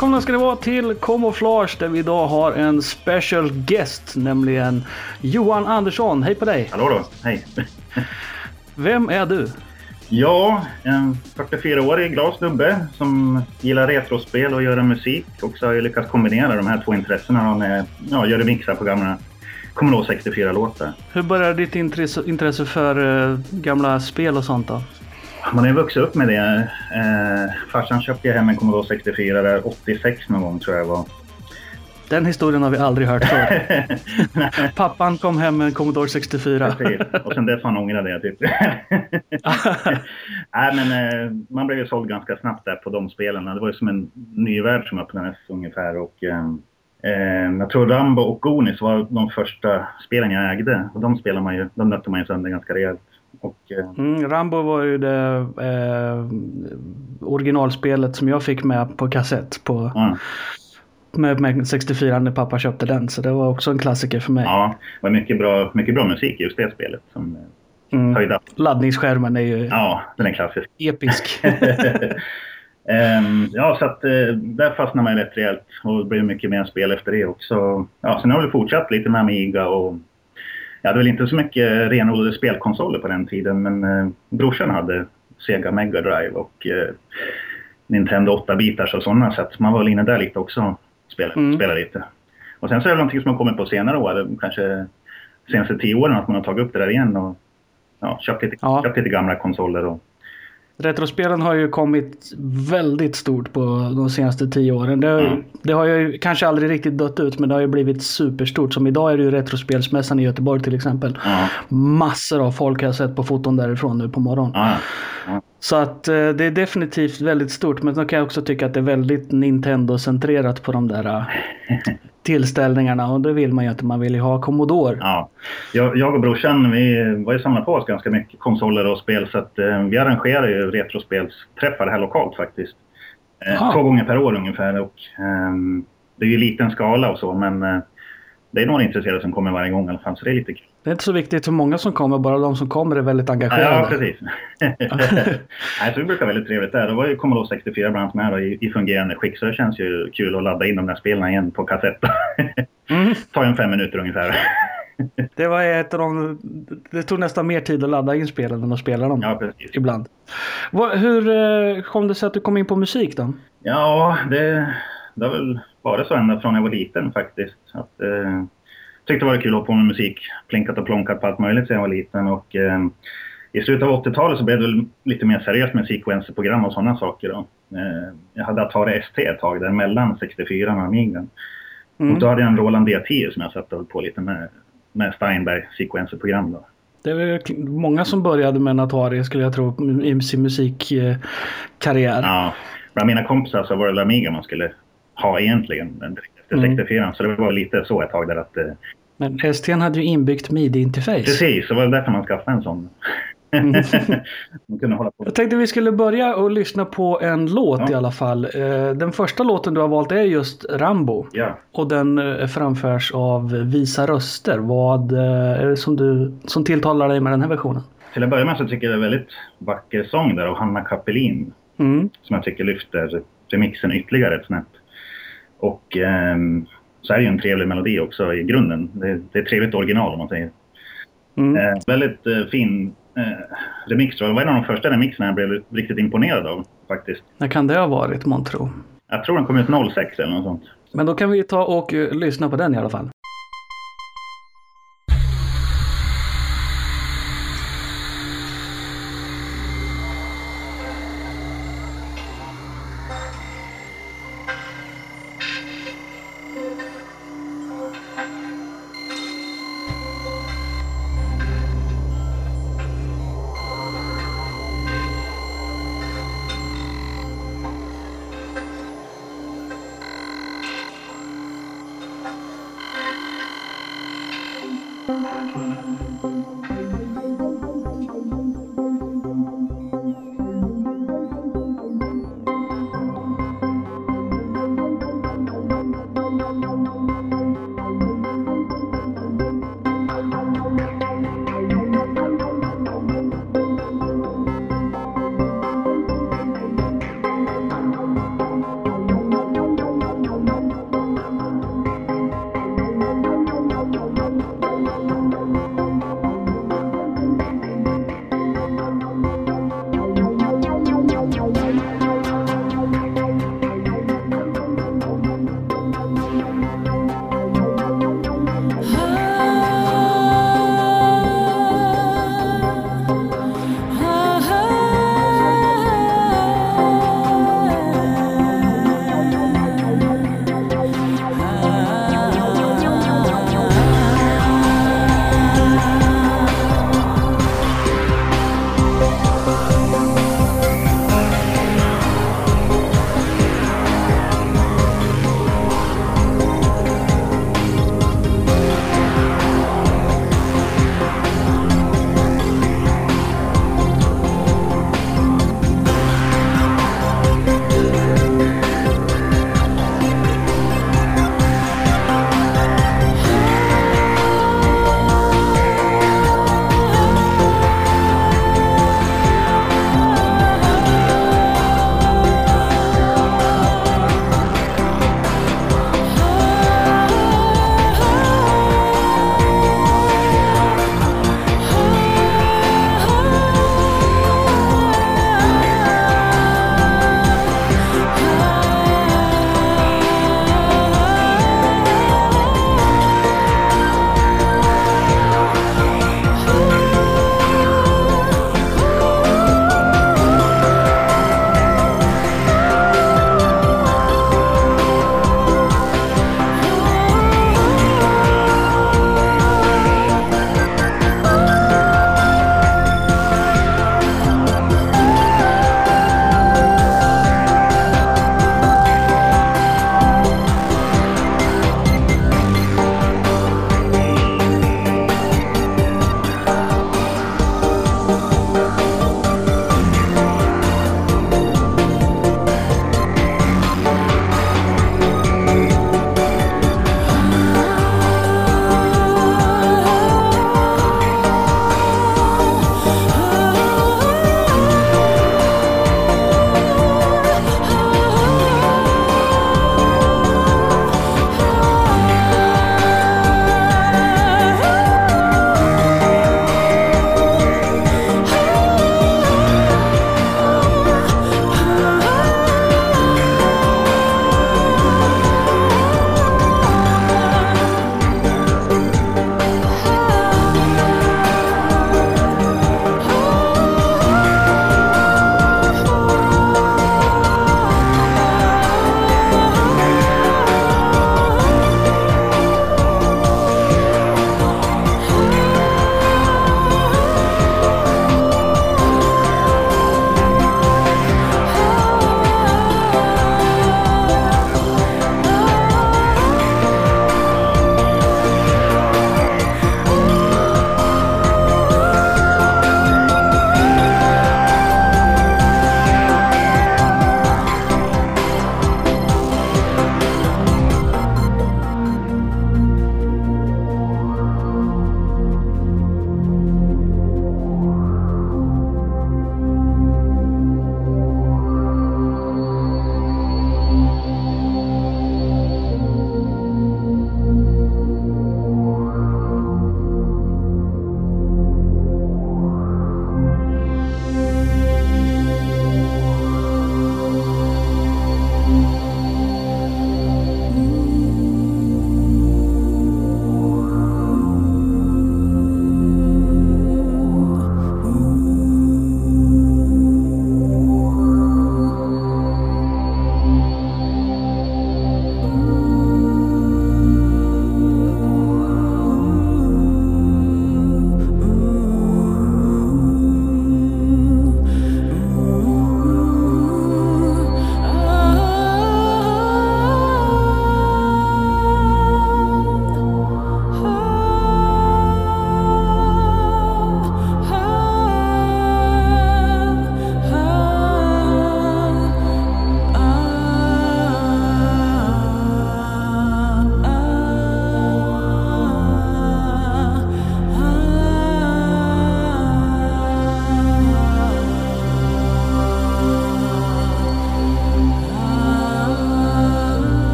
Välkomna ska ni vara till Camouflage där vi idag har en special guest, nämligen Johan Andersson. Hej på dig! Hallå då, hej! Vem är du? Ja, en 44-årig glad snubbe som gillar retrospel och göra musik. Och så har jag lyckats kombinera de här två intressena med ja, göra mixar på gamla Commodore 64-låtar. Hur började ditt intresse, intresse för uh, gamla spel och sånt då? Man har ju vuxit upp med det. Eh, farsan köpte hem en Commodore 64 där 86 någon gång tror jag var. Den historien har vi aldrig hört förr. Pappan kom hem med en Commodore 64. Precis. Och sen dess har han ångrat det typ. Nej men eh, man blev ju såld ganska snabbt där på de spelen. Det var ju som en ny värld som öppnades ungefär. Och, eh, eh jag tror Rambo och Gonis var de första spelen jag ägde. Och de spelade man ju, de nötte man ju sönder ganska rejält. Och, eh... mm, Rambo var ju det eh, originalspelet som jag fick med på kassett på mm. med, med 64 när pappa köpte den. Så det var också en klassiker för mig. Ja, det var mycket bra, mycket bra musik i just det spelet. Som, eh, mm. höjda. Laddningsskärmen är ju ja, den är klassisk. episk. um, ja, så att uh, där fastnade man rätt rejält och det blev mycket mer spel efter det också. Ja, sen har vi fortsatt lite med Amiga och jag hade väl inte så mycket renodlade spelkonsoler på den tiden men eh, brorsan hade Sega Mega Drive och eh, Nintendo 8-bitars och sådana så att man var väl inne där lite också och spelade, mm. spelade lite. Och sen så är det någonting som har kommit på senare år, kanske senaste tio åren att man har tagit upp det där igen och ja, köpt, lite, ja. köpt lite gamla konsoler och Retrospelen har ju kommit väldigt stort på de senaste tio åren. Det har, mm. det har ju kanske aldrig riktigt dött ut men det har ju blivit superstort. Som idag är det ju Retrospelsmässan i Göteborg till exempel. Mm. Massor av folk har jag sett på foton därifrån nu på morgonen. Mm. Så att eh, det är definitivt väldigt stort. Men då kan jag också tycka att det är väldigt Nintendo-centrerat på de där eh, tillställningarna. Och då vill man ju att man vill ha Commodore. Ja. Jag, jag och brorsan vi var ju samlat på oss ganska mycket konsoler och spel. Så att eh, vi arrangerar ju retrospelsträffar här lokalt faktiskt. Eh, två gånger per år ungefär. Och, eh, det är ju liten skala och så men eh, det är några intresserade som kommer varje gång i alla fall. Så det är lite kul. Det är inte så viktigt hur många som kommer, bara de som kommer är väldigt engagerade. Ja, precis. Nej, så det brukar väldigt trevligt där. Då var ju Commodore 64 bland annat med då, i, i fungerande skick, så det känns ju kul att ladda in de där spelen igen på kassett. mm. tar ju en fem minuter ungefär. det var ett av de... Det tog nästan mer tid att ladda in spelen än att spela dem. Ja, precis. Ibland. Hur eh, kom det sig att du kom in på musik då? Ja, det, det har väl varit så ända från jag var liten faktiskt. Att, eh, tyckte det var kul att hålla på med musik. Plinkat och plonkat på allt möjligt sedan jag var liten. Och, eh, I slutet av 80-talet så blev det lite mer seriöst med sequencerprogram och sådana saker. Då. Eh, jag hade Atari ST ett tag där mellan 64 och Amiga. Mm. Och då hade jag en Roland D10 som jag satt och på lite med, med Steinberg sequencerprogram. Då. Det är många som började med en Atari skulle jag tro i sin musikkarriär. Ja, bland mina kompisar så var det Amiga man skulle ha egentligen efter mm. 64. Så det var lite så ett tag där att... Eh, Men ST hade ju inbyggt midi-interface. Precis, så var det därför man skaffade en sån. Jag tänkte vi skulle börja och lyssna på en låt ja. i alla fall. Eh, den första låten du har valt är just Rambo. Ja. Och den eh, framförs av Visa Röster. Vad är det som, du, som tilltalar dig med den här versionen? Till att börja med så tycker jag det är en väldigt vacker sång där av Hanna Kapelin. Mm. Som jag tycker lyfter remixen ytterligare ett snäpp. Och eh, så är det ju en trevlig melodi också i grunden. Det, det är ett trevligt original om man säger. Mm. Eh, väldigt eh, fin eh, remix. Det var en av de första remixerna jag blev riktigt imponerad av faktiskt. När kan det ha varit månntro? Jag tror den kom ut 06 eller något sånt. Men då kan vi ta och uh, lyssna på den i alla fall.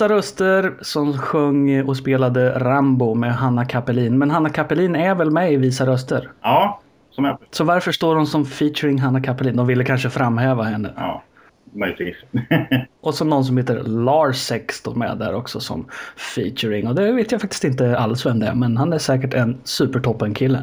Visa röster som sjöng och spelade Rambo med Hanna Kapelin. Men Hanna Kapelin är väl med i Visa röster? Ja, som jag... Så varför står hon som featuring Hanna Kapelin? De ville kanske framhäva henne. Ja, möjligtvis. och så någon som heter Larsex står med där också som featuring. Och det vet jag faktiskt inte alls vem det är. Men han är säkert en supertoppen kille.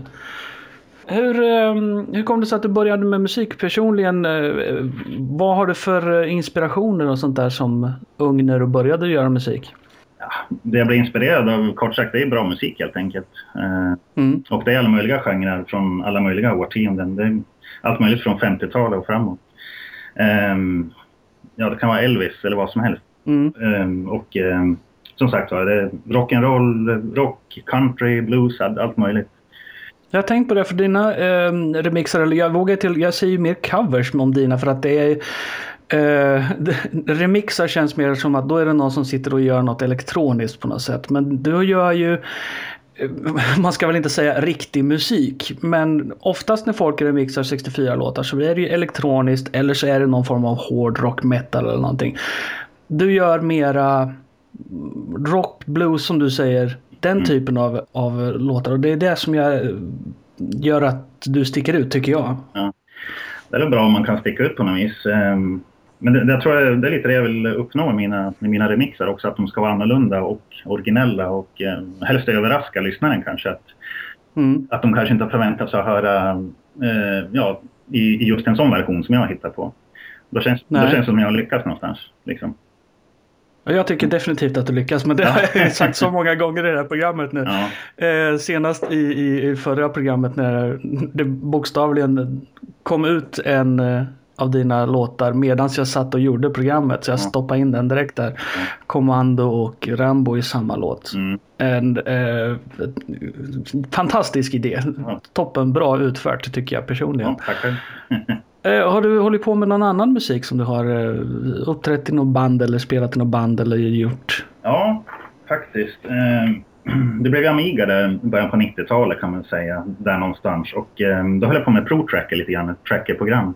Hur, ehm, hur kom det sig att du började med musik personligen? Eh, vad har du för inspirationer och sånt där som ung när du började göra musik? Ja, det jag blev inspirerad av, kort sagt, det är bra musik helt enkelt. Eh, mm. Och det är alla möjliga genrer från alla möjliga årtionden. Det är allt möjligt från 50-talet och framåt. Um, ja, det kan vara Elvis eller vad som helst. Mm. Um, och som sagt var, rock'n'roll, rock, country, blues, allt möjligt. Jag har tänkt på det för dina eh, remixar, eller jag vågar till, jag säger mer covers om dina för att det är eh, remixar känns mer som att då är det någon som sitter och gör något elektroniskt på något sätt. Men du gör ju eh, man ska väl inte säga riktig musik, men oftast när folk remixar 64 låtar så är det ju elektroniskt eller så är det någon form av hårdrock, metal eller någonting. Du gör mera rock, blues som du säger, den mm. typen av, av låtar. Och det är det som jag, gör att du sticker ut tycker jag. Ja. Det är bra om man kan sticka ut på något vis. Ehm, men det, det, tror jag, det är lite det jag vill uppnå med mina, med mina remixar också. Att de ska vara annorlunda och originella och eh, helst överraska lyssnaren kanske. Att, mm. att de kanske inte har förväntat sig att höra eh, ja, i, i, just en sån version som jag har hittat på. Då känns, då känns det som jag har lyckats någonstans. Liksom. Jag tycker definitivt att du lyckas, men det har jag sagt så många gånger i det här programmet nu. Ja. Eh, senast i, i, i, förra programmet när det bokstavligen kom ut en eh, av dina låtar medan jag satt och gjorde programmet. Så jag ja. stoppade in den direkt där. Ja. Kommando och Rambo i samma låt. Mm. En eh, fantastisk idé. Toppen bra utfört tycker jag personligen. Ja, har du hållit på med någon annan musik som du har eh, uppträtt i något band eller spelat i något band eller gjort? Ja, faktiskt. Eh, det blev Amiga där i början på 90-talet kan man säga, där någonstans. Och då höll jag på med ProTracker lite grann, ett trackerprogram.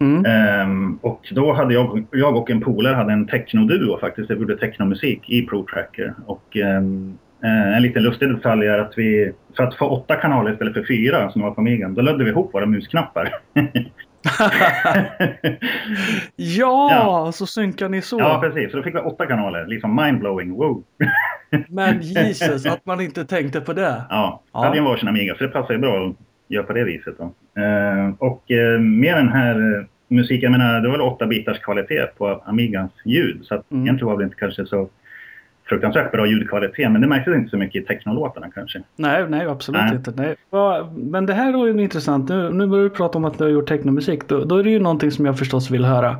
Mm. och då hade jag, jag och en polare hade en technoduo faktiskt, vi gjorde technomusik i ProTracker. Och en liten lustig detalj är att vi, för att få åtta kanaler istället för fyra som var på Amigan, då lödde vi ihop våra musknappar. ja, ja, så synkar ni så. Ja, precis. Så då fick vi åtta kanaler. Liksom mindblowing. Wow. Men Jesus, att man inte tänkte på det. Ja, ja. hade ju varsin Amiga så det passar ju bra att göra på det viset. Då. Eh, och eh, med den här eh, musiken, jag menar det var väl åtta bitars kvalitet på Amigans ljud. Så att mm. egentligen var det inte kanske så fruktansvärt bra ljudkvalitet. Men det märktes inte så mycket i technolåtarna kanske. Nej, nej absolut nej. inte. Nej. Men det här var ju intressant. Nu, nu börjar du prata om att du har gjort technomusik. Då, då är det ju någonting som jag förstås vill höra.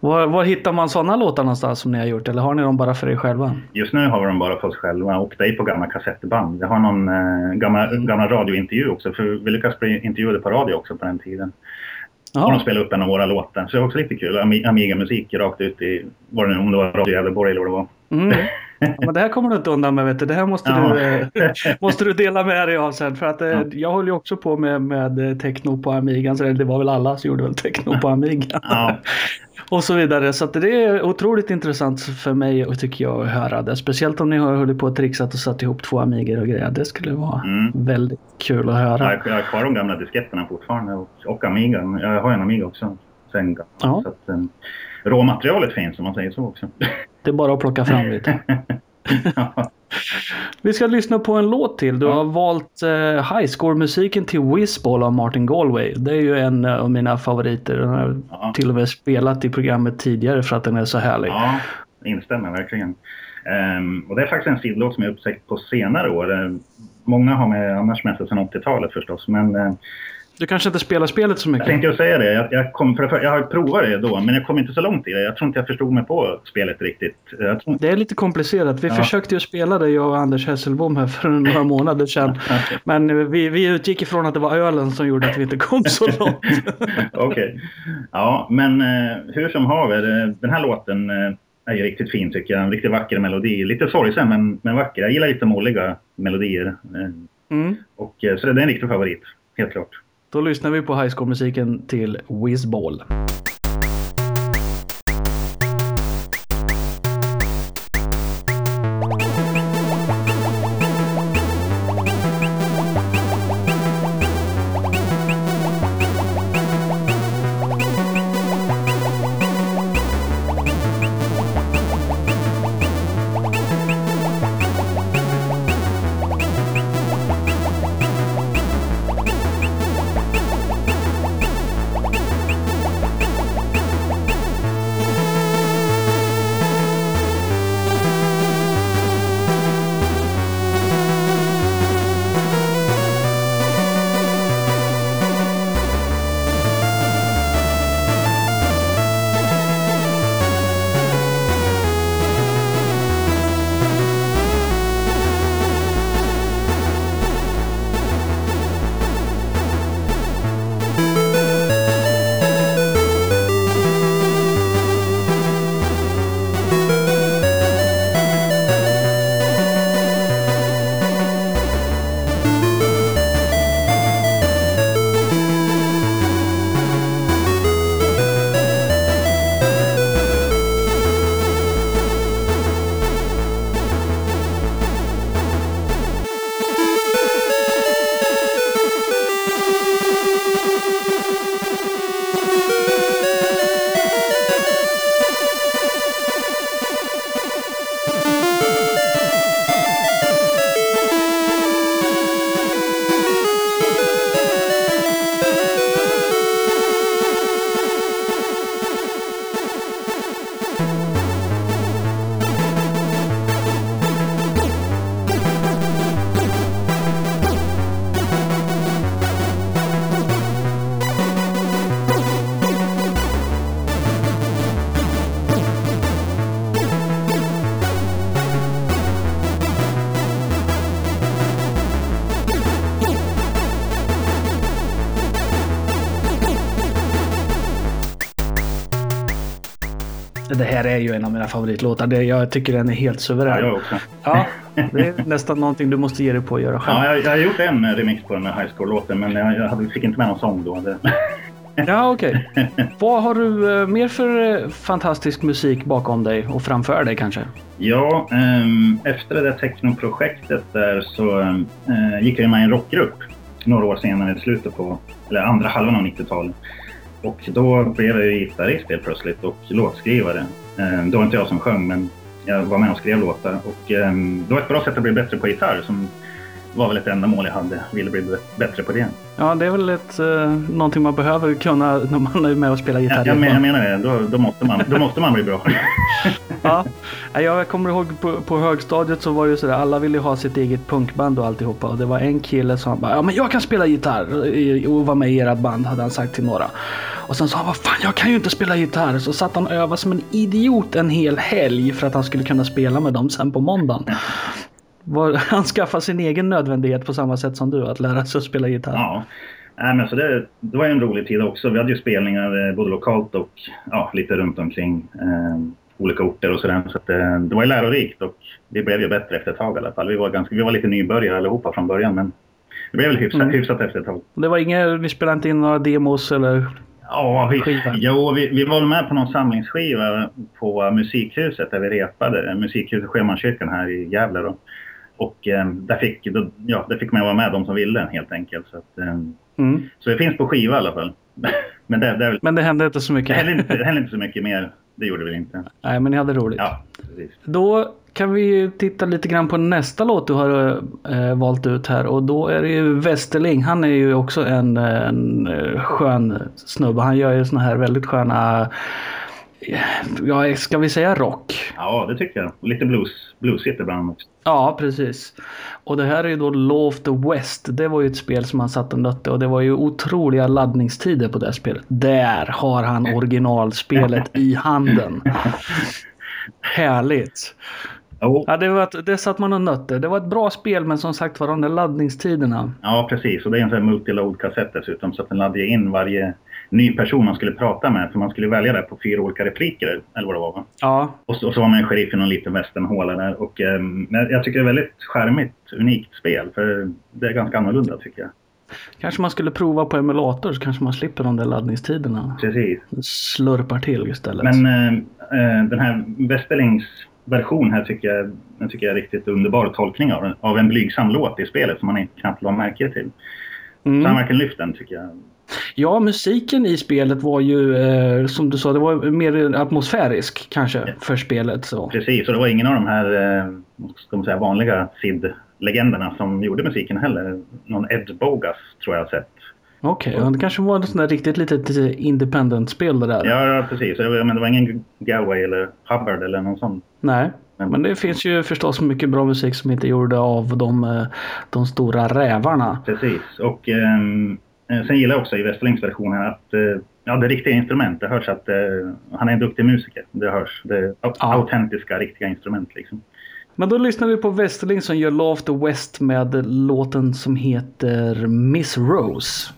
Var, var, hittar man sådana låtar någonstans som ni har gjort? Eller har ni dem bara för er själva? Just nu har vi dem bara för oss själva och det är på gamla kassettband. Jag har någon eh, gamla, mm. gamla radiointervju också. För vi lyckades bli intervjuade på radio också på den tiden. Ja. Och de spelade upp en av våra låtar. Så det var också lite kul. Amiga-musik rakt ut i, var det, om det var Radio Gävleborg eller vad det var. Mm. Ja, men det här kommer du inte undan med. Vet du. Det här måste, ja. du, eh, måste du dela med dig av sen. För att, eh, ja. Jag håller ju också på med, med eh, techno på Amiga. Så det var väl alla som gjorde väl techno på Amiga. och så vidare. Så det är otroligt intressant för mig och tycker jag att höra det. Speciellt om ni har hållit på och trixat och satt ihop två Amigor och grejer. Det skulle vara mm. väldigt kul att höra. Jag har kvar de gamla disketterna fortfarande och, och Amiga. Jag har en Amiga också. Sen, så att, um, råmaterialet finns om man säger så också. Det är bara att plocka fram lite. Vi ska lyssna på en låt till. Du har valt uh, High Score-musiken till Whizball av Martin Galway. Det är ju en uh, av mina favoriter. Den har ja. till och med spelat i programmet tidigare för att den är så härlig. Ja, instämmer verkligen. Um, och det är faktiskt en sidlåt som jag upptäckt på senare år. Uh, många har med annars med sig sedan 80-talet förstås. Men du kanske inte spelar spelet så mycket? Jag tänkte säga det. Jag, jag, kom, för, jag har provat det då, men jag kom inte så långt i det. Jag tror inte jag förstod mig på spelet riktigt. Tror... Det är lite komplicerat. Vi ja. försökte ju spela det, jag och Anders Hesselbom här för några månader sedan. Men vi, vi utgick ifrån att det var ölen som gjorde att vi inte kom så långt. Okej. Okay. Ja, men eh, hur som haver. Eh, den här låten eh, är ju riktigt fin tycker jag. En riktigt vacker melodi. Lite sorgsen men, men vacker. Jag gillar lite molliga melodier. Eh, mm. Och, så det är en riktig favorit, helt klart. Då lyssnar vi på High School-musiken till Whizball. Mina favoritlåtar. Det, jag tycker den är helt suverän. Ja, jag också. Ja, det är nästan någonting du måste ge dig på att göra själv. Ja, jag, jag har gjort en remix på den här High Score-låten men jag, jag fick inte med någon sång då. Ja, okej. Vad har du eh, mer för eh, fantastisk musik bakom dig och framför dig kanske? Ja, ehm, efter det där technoprojektet där så eh, gick jag med i en rockgrupp några år senare, i slutet på, eller andra halvan av 90-talet. Och då blev jag ju gitarrist helt plötsligt och låtskrivare. Eh, det var inte jag som sjöng men jag var med och skrev låtar. Och ehm, det var ett bra sätt att bli bättre på gitarr som var väl ett ändamål jag hade. Ville bli bättre på det. Ja, det är väl ett, uh, någonting man behöver kunna när man är med och spelar gitarr. Ja, jag, men, jag menar det. Då, då, måste man, då måste man bli bra. ja, jag kommer ihåg på, på högstadiet så var det ju sådär. Alla ville ha sitt eget punkband och alltihopa. Och det var en kille som bara, ja men jag kan spela gitarr och vara med i ert band hade han sagt till några. Och sen sa han, vad fan jag kan ju inte spela gitarr. Så satt han och övade som en idiot en hel helg för att han skulle kunna spela med dem sen på måndagen. Han skaffade sin egen nödvändighet på samma sätt som du, att lära sig att spela gitarr. Ja. Nej, men så det, det var en rolig tid också. Vi hade ju spelningar eh, både lokalt och ja, lite runt omkring eh, olika orter och sådär. Så att, eh, det var ju lärorikt och vi blev ju bättre efter ett tag i alla fall. Vi var, ganska, vi var lite nybörjare allihopa från början men det blev väl hyfsat, mm. hyfsat efter ett tag. Det var inget, ni spelade inte in några demos eller Ja, vi, jo, vi, vi var med på någon samlingsskiva på Musikhuset där vi repade. Musikhuset Sjömanskyrkan här i Gävle då. Och eh, där, fick, då, ja, där fick man vara med de som ville helt enkelt. Så, att, eh, mm. så det finns på skiva i alla fall. men, det, det, men det hände inte så mycket? Det hände inte, det hände inte så mycket mer. Det gjorde vi inte. Nej, men ni hade roligt. Ja, precis. Då kan vi titta lite grann på nästa låt du har äh, valt ut här. Och då är det ju Westerling. Han är ju också en, en eh, skön snubbe. Han gör ju såna här väldigt sköna Ja, ska vi säga rock? Ja, det tycker jag. Lite blues, bluesigt ibland också. Ja, precis. Och det här är ju då Law of the West. Det var ju ett spel som han satt och nötte och det var ju otroliga laddningstider på det spelet. Där har han originalspelet i handen. Härligt. Oh. Ja, det, var, det satt man och nötte. Det var ett bra spel men som sagt var de där laddningstiderna. Ja, precis. Och det är en sån här multiload-kassett dessutom så att den laddar in varje ny person man skulle prata med. För man skulle välja det på fyra olika repliker, eller vad det var va? Ja. Och så, och så var man en sheriff i någon liten västernhåla där. Och, eh, jag tycker det är väldigt charmigt, unikt spel. För det är ganska annorlunda tycker jag. Kanske man skulle prova på emulator så kanske man slipper de där laddningstiderna. Precis. Slurpar till istället. Men eh, eh den här Westerlings version här tycker jag, jag tycker jag är riktigt underbar tolkning av, av en blygsam låt i spelet som man knappt la märke till. Mm. Så han verkligen lyft den tycker jag. Ja, musiken i spelet var ju eh, som du sa, det var mer atmosfärisk kanske ja. för spelet. Så. Precis, och det var ingen av de här eh, ska man säga, vanliga SID-legenderna som gjorde musiken heller. Någon Ed Bogas tror jag har sett. Okej, okay, det kanske var ett sånt där riktigt litet independent-spel det där. Ja, precis. Men det var ingen Galway eller Hubbard eller någon sån. Nej, men det finns ju förstås mycket bra musik som inte är gjord av de, eh, de stora rävarna. Precis, och um, sen gillar jag också i Westerlings versionen att uh, ja, det riktiga instrument. Det hörs att uh, han är en duktig musiker. Det hörs. Det är autentiska, riktiga instrument liksom. Men då lyssnar vi på Westerling som gör Love the West med låten som heter Miss Rose.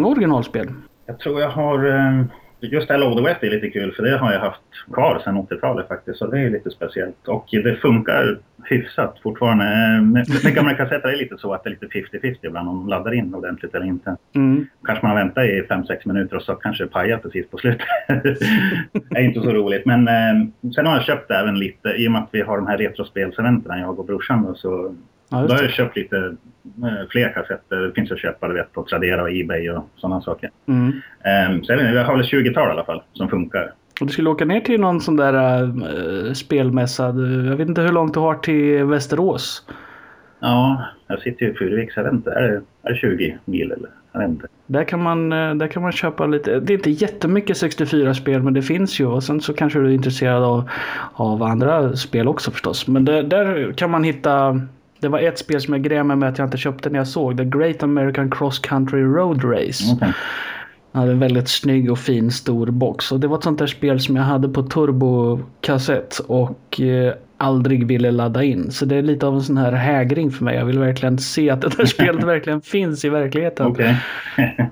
Många originalspel? Jag tror jag har... eh, Just här Load West är lite kul för det har jag haft kvar sedan 80-talet faktiskt. Så det är lite speciellt. Och det funkar hyfsat fortfarande. Eh, Med, med gamla kassetter är det lite så att det är lite 50-50 ibland om de laddar in ordentligt eller inte. Mm. Kanske man väntar i 5-6 minuter och så kanske det pajar precis på slutet. det är inte så roligt. Men eh, sen har jag köpt även lite, i och med att vi har de här retrospelseventen, jag och brorsan. Då, så Ja, då har jag köpt lite eh, fler kassetter. Det finns att köpa du vet, på Tradera och Ebay och sådana saker. Mm. Um, så jag, vet, inte, jag har väl 20-tal i alla fall som funkar. Och du skulle åka ner till någon sån där äh, spelmässa. Du- Jag vet inte hur långt du har till Västerås. Ja, jag sitter ju i Furuviks. Jag vet inte, är det, är det 20 mil eller? Jag vet inte. Där kan, man, eh, där kan man köpa lite. Det är inte jättemycket 64-spel men det finns ju. Och sen så kanske du är intresserad av, av andra spel också förstås. Men det, där kan man hitta. Det var ett spel som jag grämde mig med att jag inte köpte när jag såg. The Great American Cross Country Road Race. Okej. Den hade en väldigt snygg och fin stor box. Och det var ett sånt där spel som jag hade på turbokassett och eh, aldrig ville ladda in. Så det är lite av en sån här hägring för mig. Jag vill verkligen se att det där spelet verkligen finns i verkligheten. Okej.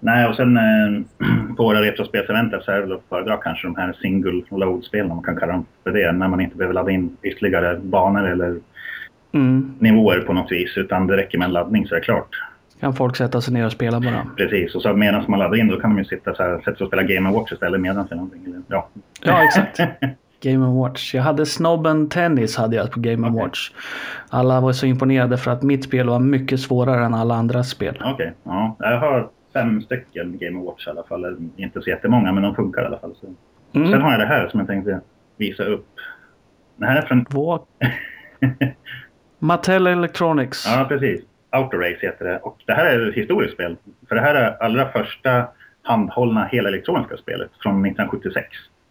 Nej, och sen eh, på våra retrospelseventer så är det väl att föredra kanske de här single load-spelen, om man kan kalla dem för det, när man inte behöver ladda in ytterligare banor eller Mm. nivåer på något vis, utan det räcker med en laddning så är det klart. Kan folk sätta sig ner och spela bara. Precis, och så medan man laddar in då kan de ju sitta så här, sätta sig och spela Game Watch istället medan eller någonting. Eller, ja. Ja, exakt. Game Watch. Jag hade Snobben Tennis hade jag på Game Okej. Watch. Alla var så imponerade för att mitt spel var mycket svårare än alla andras spel. Okej, ja. Jag har fem stycken Game Watch i alla fall. Inte så jättemånga, men de funkar i alla fall. Så. Sen Mm. har jag det här som jag tänkte visa upp. Det här är från... Vad? Mattel Electronics. Ja, precis. Autorace heter det. Och det här är ett historiskt spel. För det här är allra första handhållna helelektroniska spelet från 1976.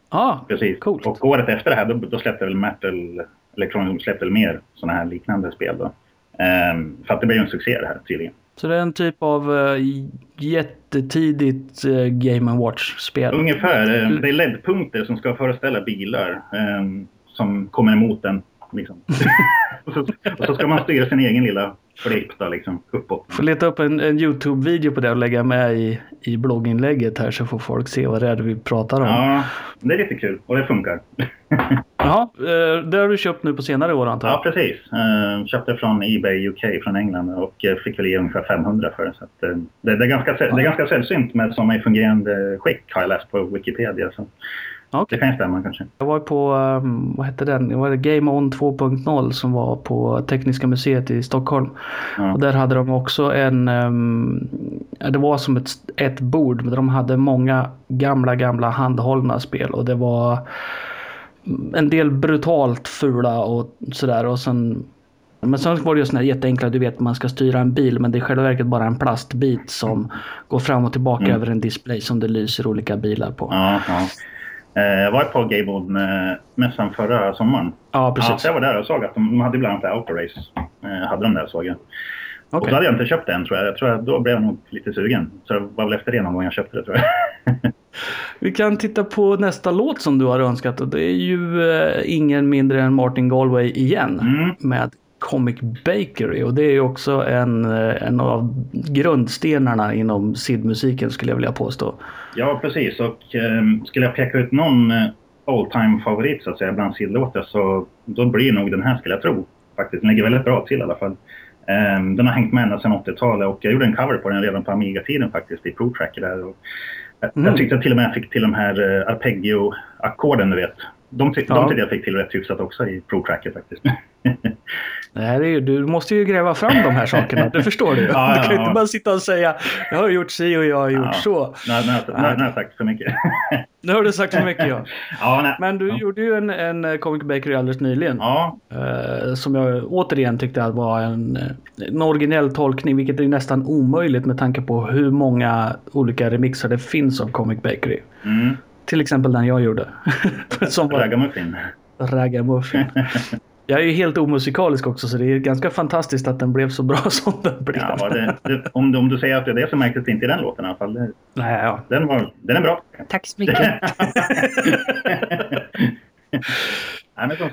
Ah, Precis. Coolt. Och året efter det här då, då släppte väl Metal Electronics släppte väl mer sådana här liknande spel då. Ehm, för att det blev ju en succé det här tydligen. Så det är en typ av uh, jättetidigt uh, Game Watch-spel. Ungefär. eh, Det är LED-punkter som ska föreställa bilar ehm, som kommer emot en. Liksom. och, så, och så ska man styra sin egen lilla flip då, liksom, uppåt. Får leta upp en, en YouTube-video på det och lägga med i, i blogginlägget här så får folk se vad det är vi pratar om. Ja, det är lite kul och det funkar. Jaha, uh, det har du köpt nu på senare år antar jag? Ja, precis. Uh, köpte från Ebay UK från England och eh, fick väl ge ungefär 500 för det. Så eh, det, det, är ganska, det är ganska sällsynt med sådana i fungerande skick har jag läst på Wikipedia. Så Okej. det kan stämma kanske. Jag var på, um, vad hette den? Det var Game On 2.0 som var på Tekniska museet i Stockholm. Ja. Och där hade de också en, ja, det var som ett, ett bord men de hade många gamla, gamla handhållna spel och det var en del brutalt fula och sådär och sen men sen var det ju sådana här jätteenkla, du vet man ska styra en bil men det är i själva verket bara en plastbit som går fram och tillbaka Mm. över en display som det lyser olika bilar på. Ja, ja. Eh, Jag var på Gamebone-mässan förra sommaren. Ja, Ja, precis. så jag var där och såg att de, de hade bland annat Autorace. Eh, hade de där såg jag. Och Okej. då hade jag inte köpt den tror jag. Jag tror att då blev jag nog lite sugen. Så det var väl efter det någon gång jag köpte det tror jag. Vi kan titta på nästa låt som du har önskat och det är ju eh, ingen mindre än Martin Galway igen Mm. med Comic Bakery och det är ju också en, eh, en av grundstenarna inom SID-musiken skulle jag vilja påstå. Ja, precis. Och eh, skulle jag peka ut någon eh, all time favorit så att säga bland sidlåtar så då blir nog den här skulle jag tro. Faktiskt. Den ligger väldigt bra till i alla fall. Eh, den har hängt med ända sedan 80-talet och jag gjorde en cover på den redan på Amiga-tiden faktiskt i Pro Tracker där. Och jag, Mm. jag tyckte till och med jag fick till de här eh, arpeggio-ackorden du vet. De, ty- Ja. de tyckte jag fick till rätt hyfsat också i Pro Tracker faktiskt. Är ju, du måste ju gräva fram de här sakerna, det förstår du. Ja, du kan ju ja, inte bara sitta och säga jag har gjort si och jag har gjort så. Nu- nu- nu har jag sagt för mycket. Nu har du sagt för mycket ja. ja, nej. Men du gjorde ju en, en eh, Comic Bakery alldeles nyligen. Ja, Eh, som jag återigen tyckte var en, eh, en originell tolkning, vilket är nästan omöjligt med tanke på hur många olika remixer det finns av Comic Bakery. mm. Till exempel den jag gjorde. som var Ragamuffin. Ragamuffin. Jag är ju helt omusikalisk också så det är ganska fantastiskt att den blev så bra som den blev. Ja, det, det, om, du- om du säger att det är det så märktes det inte i den låten i alla fall. Det, Nej, ja. den, var, den är bra. Tack så mycket.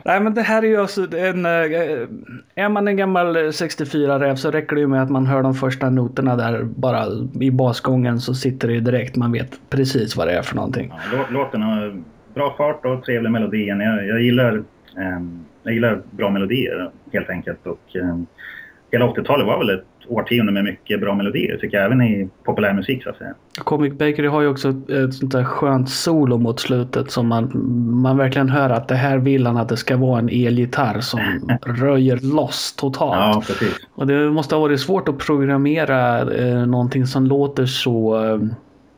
Nej men det här är ju alltså en... Eh, är man en gammal 64-räv så räcker det ju med att man hör de första noterna där bara i basgången så sitter det ju direkt. Man vet precis vad det är för någonting. Ja, låten har bra fart och trevlig melodi. Jag, jag, gillar, eh, jag gillar bra melodier helt enkelt. Och, eh, hela 80-talet var väl ett årtionde med mycket bra melodier tycker jag, även i populärmusik så att säga. Comic Bakery har ju också ett sånt där skönt solo mot slutet som man, man verkligen hör att det här vill han att det ska vara en elgitarr som röjer loss totalt. Ja, precis. Och det måste ha varit svårt att programmera eh, någonting som låter så eh,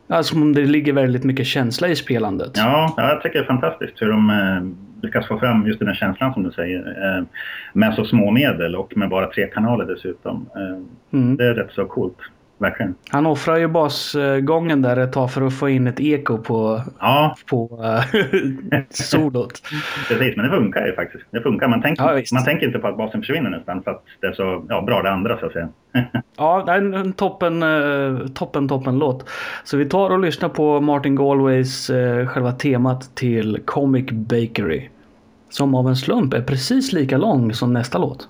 Alltså det ligger väldigt mycket känsla i spelandet. Ja, jag tycker det är fantastiskt hur de eh, lyckas få fram just den här känslan som du säger. Eh, med så små medel och med bara tre kanaler dessutom. Eh, mm. Det är rätt så coolt. Verkligen. Han offrar ju basgången där ett tag för att få in ett eko på, ja. på uh, solot. Precis, men det funkar ju faktiskt. Det funkar. Man tänker, ja, man tänker inte på att basen försvinner nästan för att det är så ja, bra det andra så att säga. ja, det är en toppen, uh, toppen, toppen låt. Så vi tar och lyssnar på Martin Galways uh, själva temat till Comic Bakery. Som av en slump är precis lika lång som nästa låt.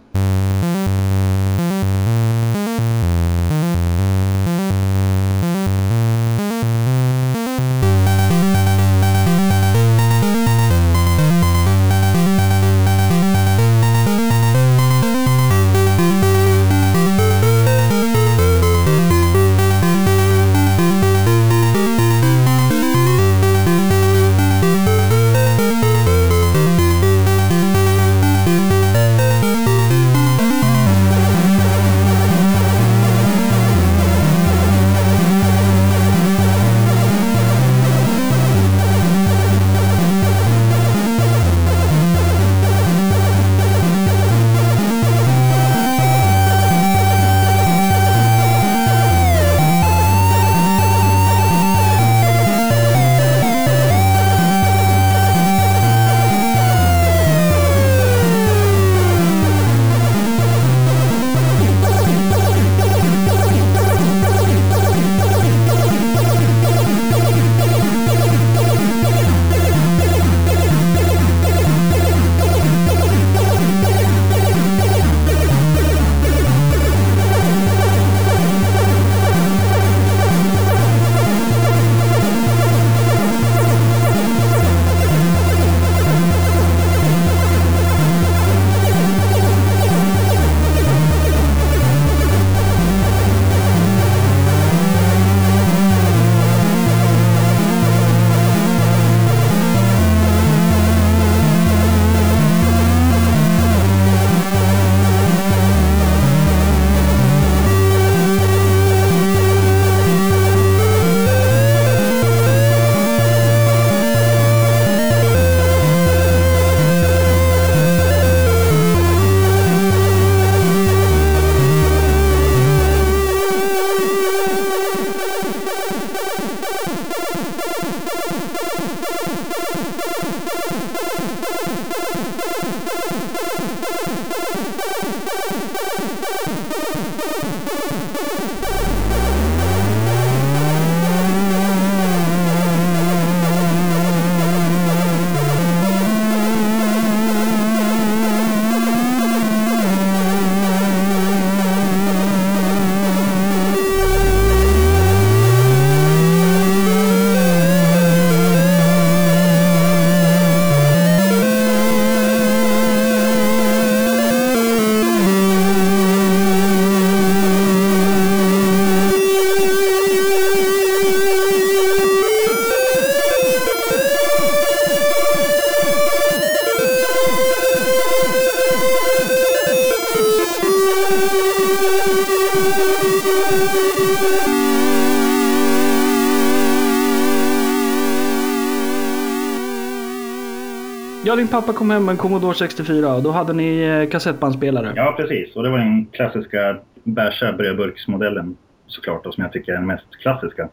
Pappa kom hem med en Commodore 64 och då hade ni eh, kassettbandspelare. Ja, precis. Och det var den klassiska bärsa brödburksmodellen såklart, och som jag tycker är den mest klassiska.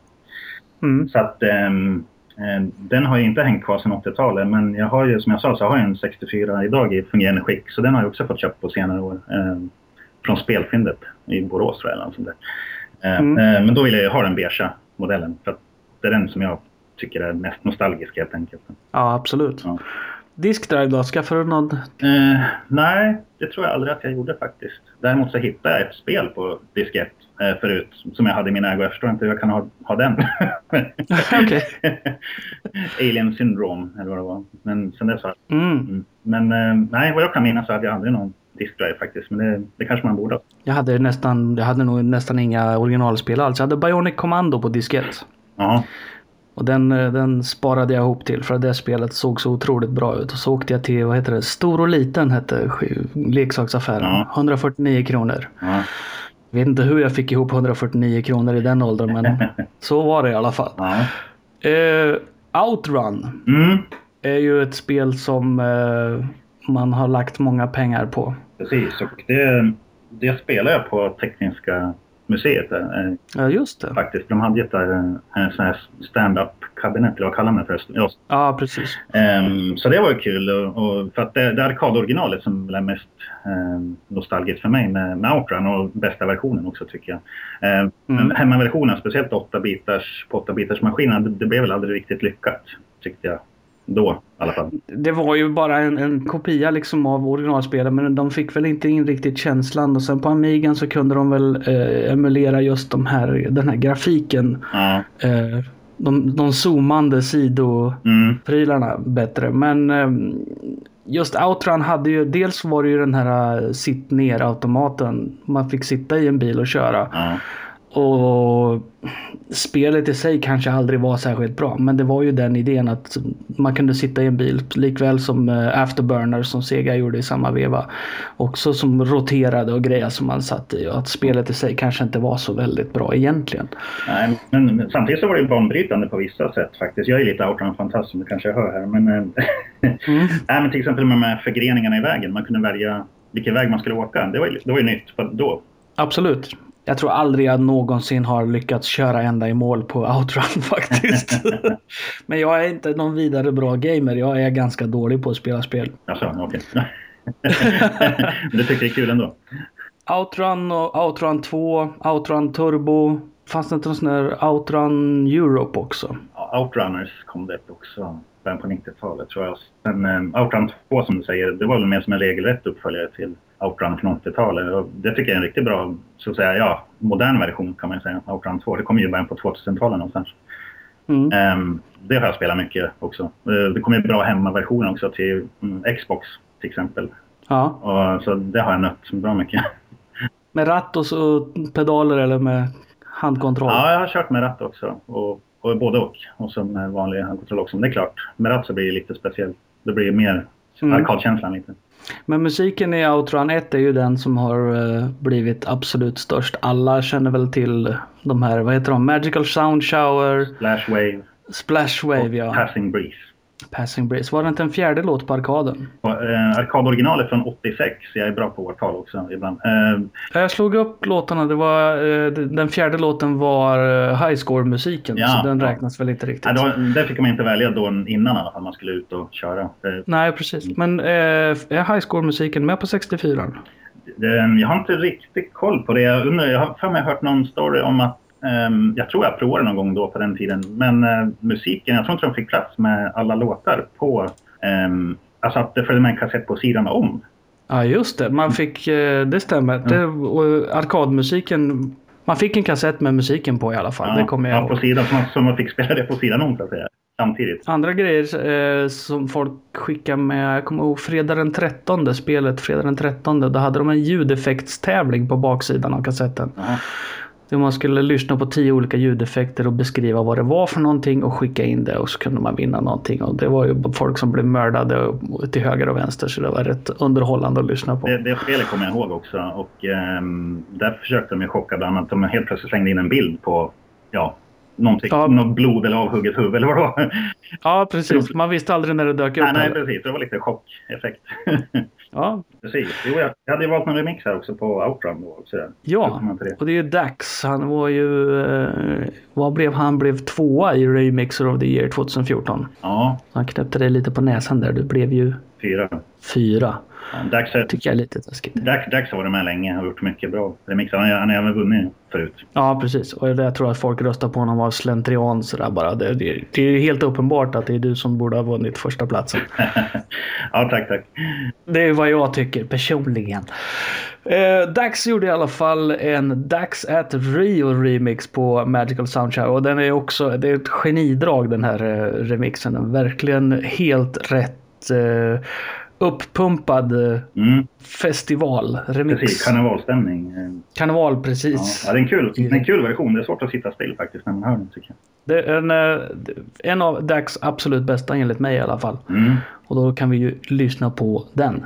Mm. Så att um, den har ju inte hängt kvar sedan 80-talet, men jag har ju som jag sa så har jag en 64 idag i fungerande skick. Så den har jag också fått köpt på senare år. Um, från Spelfyndet i Borås tror jag. Eller sånt där. Mm. Uh, men då vill jag ju ha den beiga modellen. För att det är den som jag tycker är mest nostalgisk helt enkelt. Ja, absolut. Ja. Diskdrive då? Skaffade du någon? Eh, nej, det tror jag aldrig att jag gjorde faktiskt. Däremot så hittade jag ett spel på diskett eh, förut som jag hade i min ägo. Jag förstår inte hur jag kan ha, ha den. Alien Syndrome eller vad det var. Men sen dess har Mm. mm. Men eh, nej, vad jag kan minnas så hade jag aldrig någon diskdrive faktiskt. Men det, det kanske man borde ha. Jag hade nästan, jag hade nog nästan inga originalspel alls. Jag hade Bionic Commando på diskett. Ja, Och den, eh, den sparade jag ihop till för att det spelet såg så otroligt bra ut. Och så åkte jag till, vad heter det, Stor och Liten hette leksaksaffären. Ja. 149 kronor. ja, Jag vet inte hur jag fick ihop 149 kronor i den åldern men så var det i alla fall. ja. Eh, Outrun Mm, är ju ett spel som eh, man har lagt många pengar på. precis. Och det, det spelar jag på Tekniska museet. Eh, Ja just det. faktiskt. De hade ett eh, här stand-up kabinett, eller vad kallar man det förresten? Ja, Ja precis. Ehm, så det var ju kul. Och, och för att det, det arkadoriginalet som är mest um, nostalgiskt för mig med, med Outrun och bästa versionen också tycker jag. Ehm, Mm. Men hemmaversionen, speciellt 8-bitars, på 8-bitars maskinerna, det, det blev väl aldrig riktigt lyckat tyckte jag. Då i alla fall. Det var ju bara en, en kopia liksom av originalspelet men de fick väl inte in riktigt känslan. Och sen på Amigan så kunde de väl eh, emulera just de här, den här grafiken. Ja. Eh, de, de zoomande sidoprylarna Mm. bättre. Men eh, just Outrun hade ju, dels var det ju den här eh, sitt ner automaten. Man fick sitta i en bil och köra. Ja. Och spelet i sig kanske aldrig var särskilt bra. Men det var ju den idén att man kunde sitta i en bil likväl som eh, Afterburner som Sega gjorde i samma veva. Också som roterade och grejer som man satt i. Och att spelet i sig kanske inte var så väldigt bra egentligen. Nej, men, samtidigt så var det banbrytande på vissa sätt faktiskt. Jag är lite Outrun-fantast som du kanske hör här. Men, eh, Mm. Nej, men till exempel med de här förgreningarna i vägen. Man kunde välja vilken väg man skulle åka. Det var ju, det var ju nytt då. Absolut. Jag tror aldrig jag någonsin har lyckats köra ända i mål på Outrun faktiskt. Men jag är inte någon vidare bra gamer. Jag är ganska dålig på att spela spel. Alltså, okej. Men du tycker det är kul ändå? Outrun och Outrun 2, Outrun Turbo. Fanns det inte någon sån här Outrun Europe också? Ja, Outrunners kom det också början på 90-talet tror jag. Sen eh, Outrun 2 som du säger, det var väl mer som en regelrätt uppföljare till Outrun från 80-talet. Och Det tycker jag är en riktigt bra, så att säga, ja, modern version kan man säga. Outrun 2. Det kom ju i början på 2000-talet någonstans. Mm. Ehm, det har jag spelat mycket också. Eh, det kom ju bra hemmaversioner också till mm, Xbox till exempel. Ja. Och, så det har jag nött bra mycket. Med ratt och så pedaler eller med handkontroll? Ja, jag har kört med ratt också. Och, och både och. Och så med vanlig handkontroll också. Men det är klart, med ratt så blir det lite speciellt. Det blir mer Mm. arkadkänslan lite. Men musiken i Outrun 1 är ju den som har eh, blivit absolut störst. Alla känner väl till de här, vad heter de? Magical Sound Shower, Splash Wave Splash och Wave ja. Passing Breeze. Passing Breeze. Var det inte en fjärde låt på arkaden? Och, eh, arkadoriginalet från 86. Jag är bra på årtal också ibland. Eh, Jag slog upp låtarna. Det var, eh, den fjärde låten var eh, High Score-musiken. Ja, så den ja. räknas väl inte riktigt. nej, då, det fick man inte välja då innan i alla fall. Man skulle ut och köra. Nej, precis. Men eh, är High Score-musiken med på 64? det- jag har inte riktigt koll på det. Jag, undrar, jag har för mig hört någon story om att jag tror jag provade någon gång då på den tiden. Men eh, musiken, jag tror inte de fick plats med alla låtar på... ehm, alltså att det följde med en kassett på sidan om. Ja, just det. Man fick, eh, det stämmer. Det, och arkadmusiken, man fick en kassett med musiken på i alla fall. det kommer jag ja, på sidan, man, så man fick spela det på sidan om så att säga. Samtidigt. Andra grejer eh, som folk skickar med, jag kommer ihåg fredag den 13, spelet fredag den 13, då hade de en ljudeffektstävling på baksidan av kassetten. Jaha. Där man skulle lyssna på tio olika ljudeffekter och beskriva vad det var för någonting och skicka in det och så kunde man vinna någonting. Och det var ju folk som blev mördade till höger och vänster så det var rätt underhållande att lyssna på. Det, det spelet kommer jag ihåg också och ehm, där försökte de ju chocka bland annat. De helt plötsligt slängde in en bild på ja, någonting, Ja. något blod eller avhugget huvud eller vad det var. Ja, precis. Man visste aldrig när det dök upp. nej, nej, precis. Det var lite chockeffekt. Ja, precis. Jo, jag, hade ju valt en remix här också på Outrun då. Så där. Så ja. det. och det är ju Dax. Han var ju... Eh, vad blev han? blev tvåa i Remixer of the Year 2014. Ja, Han knäppte dig lite på näsan där. Du blev ju fyra. fyra. Är- tycker jag är lite taskigt. Dax, Dax har varit med länge och gjort mycket bra remixar. Han har även vunnit förut. Ja, precis. Och jag tror att folk röstar på honom av slentrian sådär bara. Det, det, det är helt uppenbart att det är du som borde ha vunnit första platsen. ja, tack, tack. Det är vad jag tycker personligen. Eh, Dax gjorde i alla fall en Dax at Rio remix på Magical Soundshine och den är också, det är ett genidrag den här eh, remixen. Verkligen helt rätt eh, uppumpad eh, Mm, festivalremix. precis, karnevalstämning. Karneval precis. ja, det är en kul, det är en kul version. Det är svårt att sitta still faktiskt när man hör den tycker Det är en, eh, en av Dax absolut bästa enligt mig i alla fall. jag. Mm. Och då kan vi ju lyssna på den.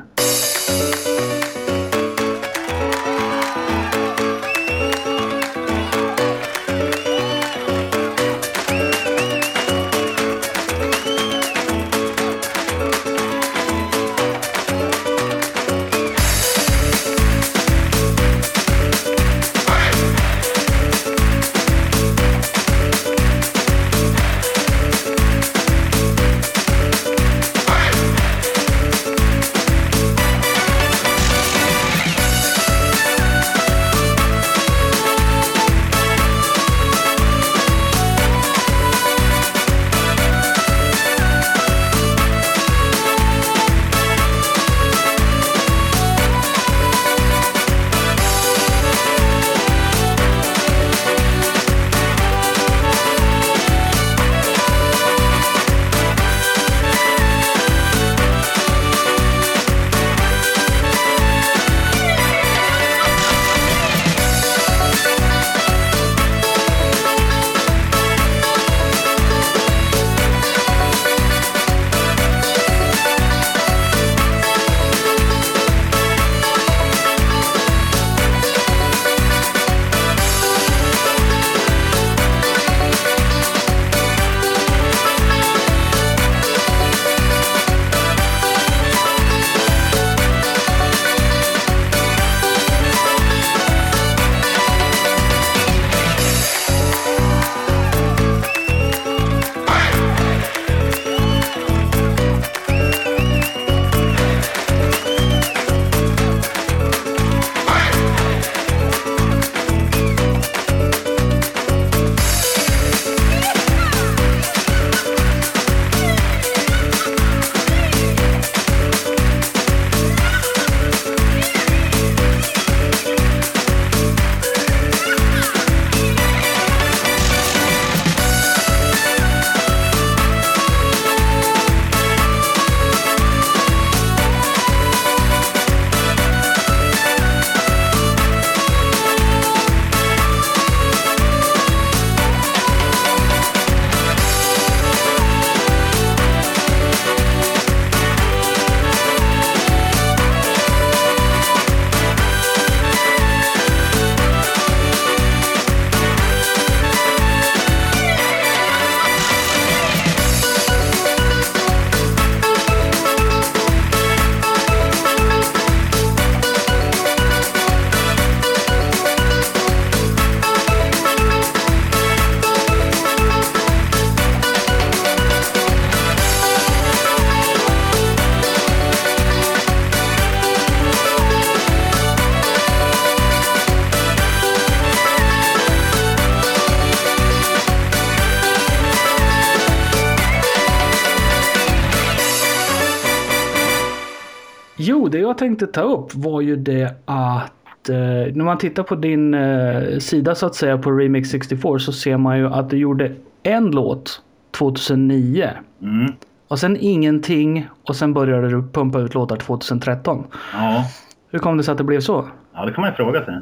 Tänkte ta upp var ju det att eh, när man tittar på din eh, sida så att säga på Remix 64 så ser man ju att du gjorde en låt 2009. Mm. Och sen ingenting och sen började du pumpa ut låtar 2013. Ja. Hur kom det sig att det blev så? ja, det kan man ju fråga sig.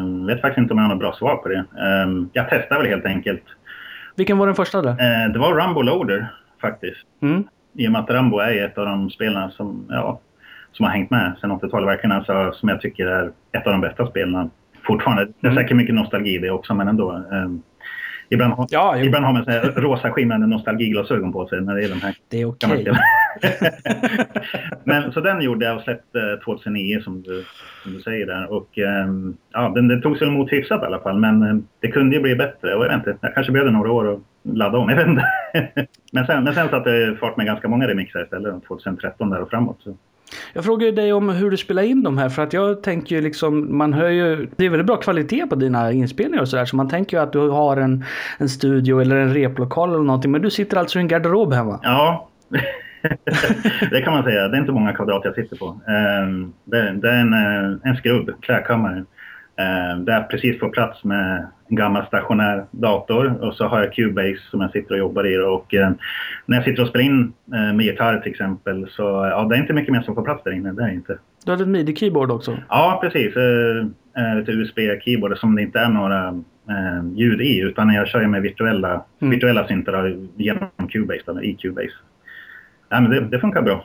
Um, vet faktiskt inte om jag har något bra svar på det. Ehm, jag testar väl helt enkelt. Vilken var den första där? Eh, det var Rumble Loader faktiskt. Mm. I och med att Rambo är ett av de spelarna som, ja, som har hängt med sedan 80-talet. Verkligen alltså, som jag tycker är ett av de bästa spelarna fortfarande. Det är Mm. säkert mycket nostalgi det också, men ändå. Um, ibland, har- Ja, jo, ibland har man så här rosa skimrande nostalgiglasögon på sig när det är de här det är okej. spelen. men så den gjorde jag och släppte 2009 som du, som du säger där. Och ehm, ja, den, den tog sig emot hyfsat i alla fall. Men ehm, det kunde ju bli bättre. Och jag vet inte, jag kanske behövde några år att ladda om. Jag vet inte. men, sen, men sen satte det fart med ganska många remixar istället. 2013 där och framåt. Så jag frågar dig om hur du spelar in de här för att jag tänker ju liksom, man hör ju, det är väldigt bra kvalitet på dina inspelningar och sådär så man tänker ju att du har en, en studio eller en replokal eller någonting men du sitter alltså i en garderob hemma? Ja, det kan man säga. Det är inte många kvadrat jag sitter på. Ehm, det, är en, eh, en skrubb, klädkammare. Ehm, där precis får plats med en gammal stationär dator och så har jag Cubase som jag sitter och jobbar i. Och eh, när jag sitter och spelar in eh, med gitarr till exempel så ja, det är inte mycket mer som får plats där inne. Det är inte. Du har ett midi-keyboard också? Ja, precis. Ett USB-keyboard som det inte är några ljud i utan jag kör med virtuella, mm. virtuella syntar genom Cubase, i Cubase. Ja, men det, det funkar bra.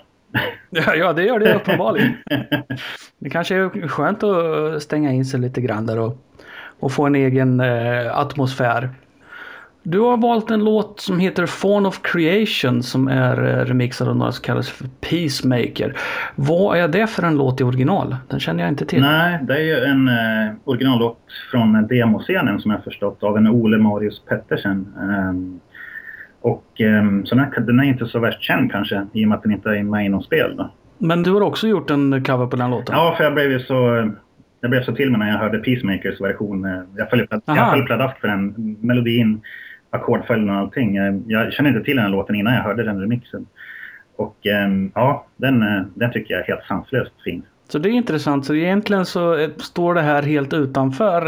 Ja, ja, det gör det uppenbarligen. det kanske är skönt att stänga in sig lite grann där och, och få en egen eh, atmosfär. Du har valt en låt som heter Fawn of Creation som är eh, remixad av några som kallas för Peacemaker. Vad är det för en låt i original? Den känner jag inte till. Nej, det är ju en eh, originallåt från demoscenen som jag förstått av en Ole Marius Pettersen. Um, och um, så den, den är inte så värst känd kanske i och med att den inte är med i något spel. Då. Men du har också gjort en cover på den låten? Ja, för jag blev ju så, jag blev så till mig när jag hörde Peacemakers version. Jag föll, jag föll pladask för den melodin, ackordföljden och allting. Jag, jag kände inte till den här låten innan jag hörde den remixen. Och um, ja, den, eh, den tycker jag är helt sanslöst fin. Så det är intressant. Så egentligen så står det här helt utanför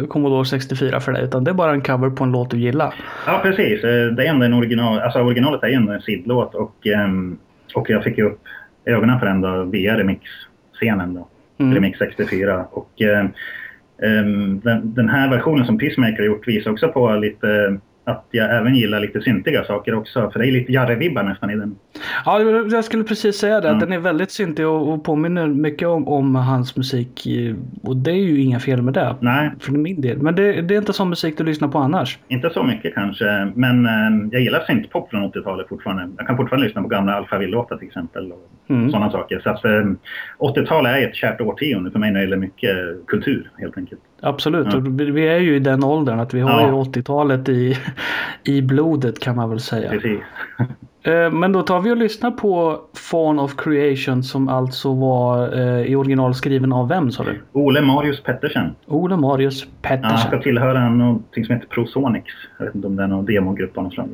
eh, Commodore 64 för dig. Utan det är bara en cover på en låt du gillar. Ja, precis. Eh, det är ändå en original. Alltså originalet är ju en SID-låt. Och, ehm, och jag fick ju upp ögonen för den då via remix-scenen då. Mm. Remix 64. Och um, den, den, här versionen som Peacemaker har gjort visar också på lite att jag även gillar lite syntiga saker också. För det är lite Jarre-vibbar nästan i den. Ja, jag skulle precis säga det. Mm. Den är väldigt syntig och, och påminner mycket om, om, hans musik. Och det är ju inga fel med det. Nej. För min del. Men det, det är inte sån musik du lyssnar på annars? Inte så mycket kanske. Men eh, jag gillar syntpop från 80-talet fortfarande. Jag kan fortfarande lyssna på gamla Alphaville-låtar till exempel. Och mm. Sådana saker. Så att, eh, 80-talet är ett kärt årtionde för mig när det gäller mycket kultur helt enkelt. Absolut, och vi är ju i den åldern att vi har ja. ju 80-talet i, i blodet kan man väl säga. Precis. Eh, men då tar vi och lyssnar på Fawn of Creation som alltså var eh, i original skriven av vem sa du? Ole Marius Pettersen. Ole Marius Pettersen. Ja, han ska tillhöra någonting som heter Prosonics. Jag vet inte om det är någon demogrupp av något slag.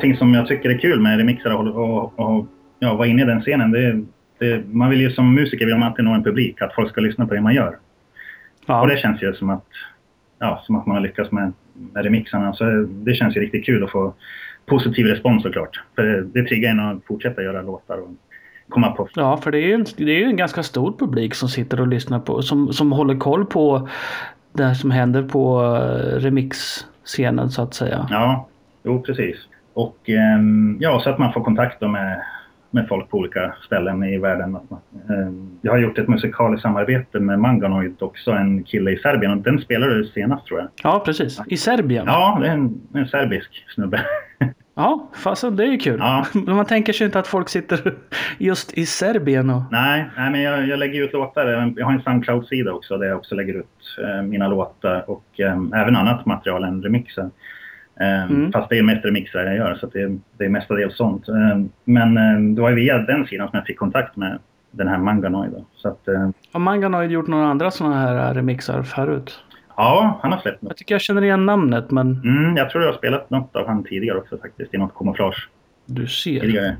Någonting som jag tycker är kul med remixar och, och, och ja, vara inne i den scenen. Det, det, man vill ju som musiker vill man alltid nå en publik, att folk ska lyssna på det man gör. Ja. Och det känns ju som att, ja, som att man har lyckats med, med remixarna. Så det känns ju riktigt kul att få positiv respons såklart. För det, det triggar en att fortsätta göra låtar och komma på. Ja, för det är ju det är en ganska stor publik som sitter och lyssnar på, som, som håller koll på det som händer på eh, remixscenen så att säga. Ja, jo precis. Och ehm, ja, så att man får kontakt med, med folk på olika ställen i världen. Ehm, jag har gjort ett musikaliskt samarbete med Manganoid också, en kille i Serbien och den spelade du senast tror jag. Ja, precis. I Serbien? Ja, det är en, en serbisk snubbe. Ja, fasen det är kul. Ja. Men man tänker sig inte att folk sitter just i Serbien och... Nej, nej men jag, jag lägger ut låtar. Jag har en Soundcloud-sida också där jag också lägger ut eh, mina låtar och eh, även annat material än remixer. Eh, mm. Fast det är mest remixer jag gör så det, det är mestadels sånt. Eh, men eh, det var via den sidan som jag fick kontakt med den här Manganoid. Så att, har Manganoid gjort några andra sådana här remixar förut? Ja, han har släppt något. Jag tycker jag känner igen namnet men... Mm, jag tror jag har spelat något av han tidigare också faktiskt. I något kamouflage. Du ser. Tidigare.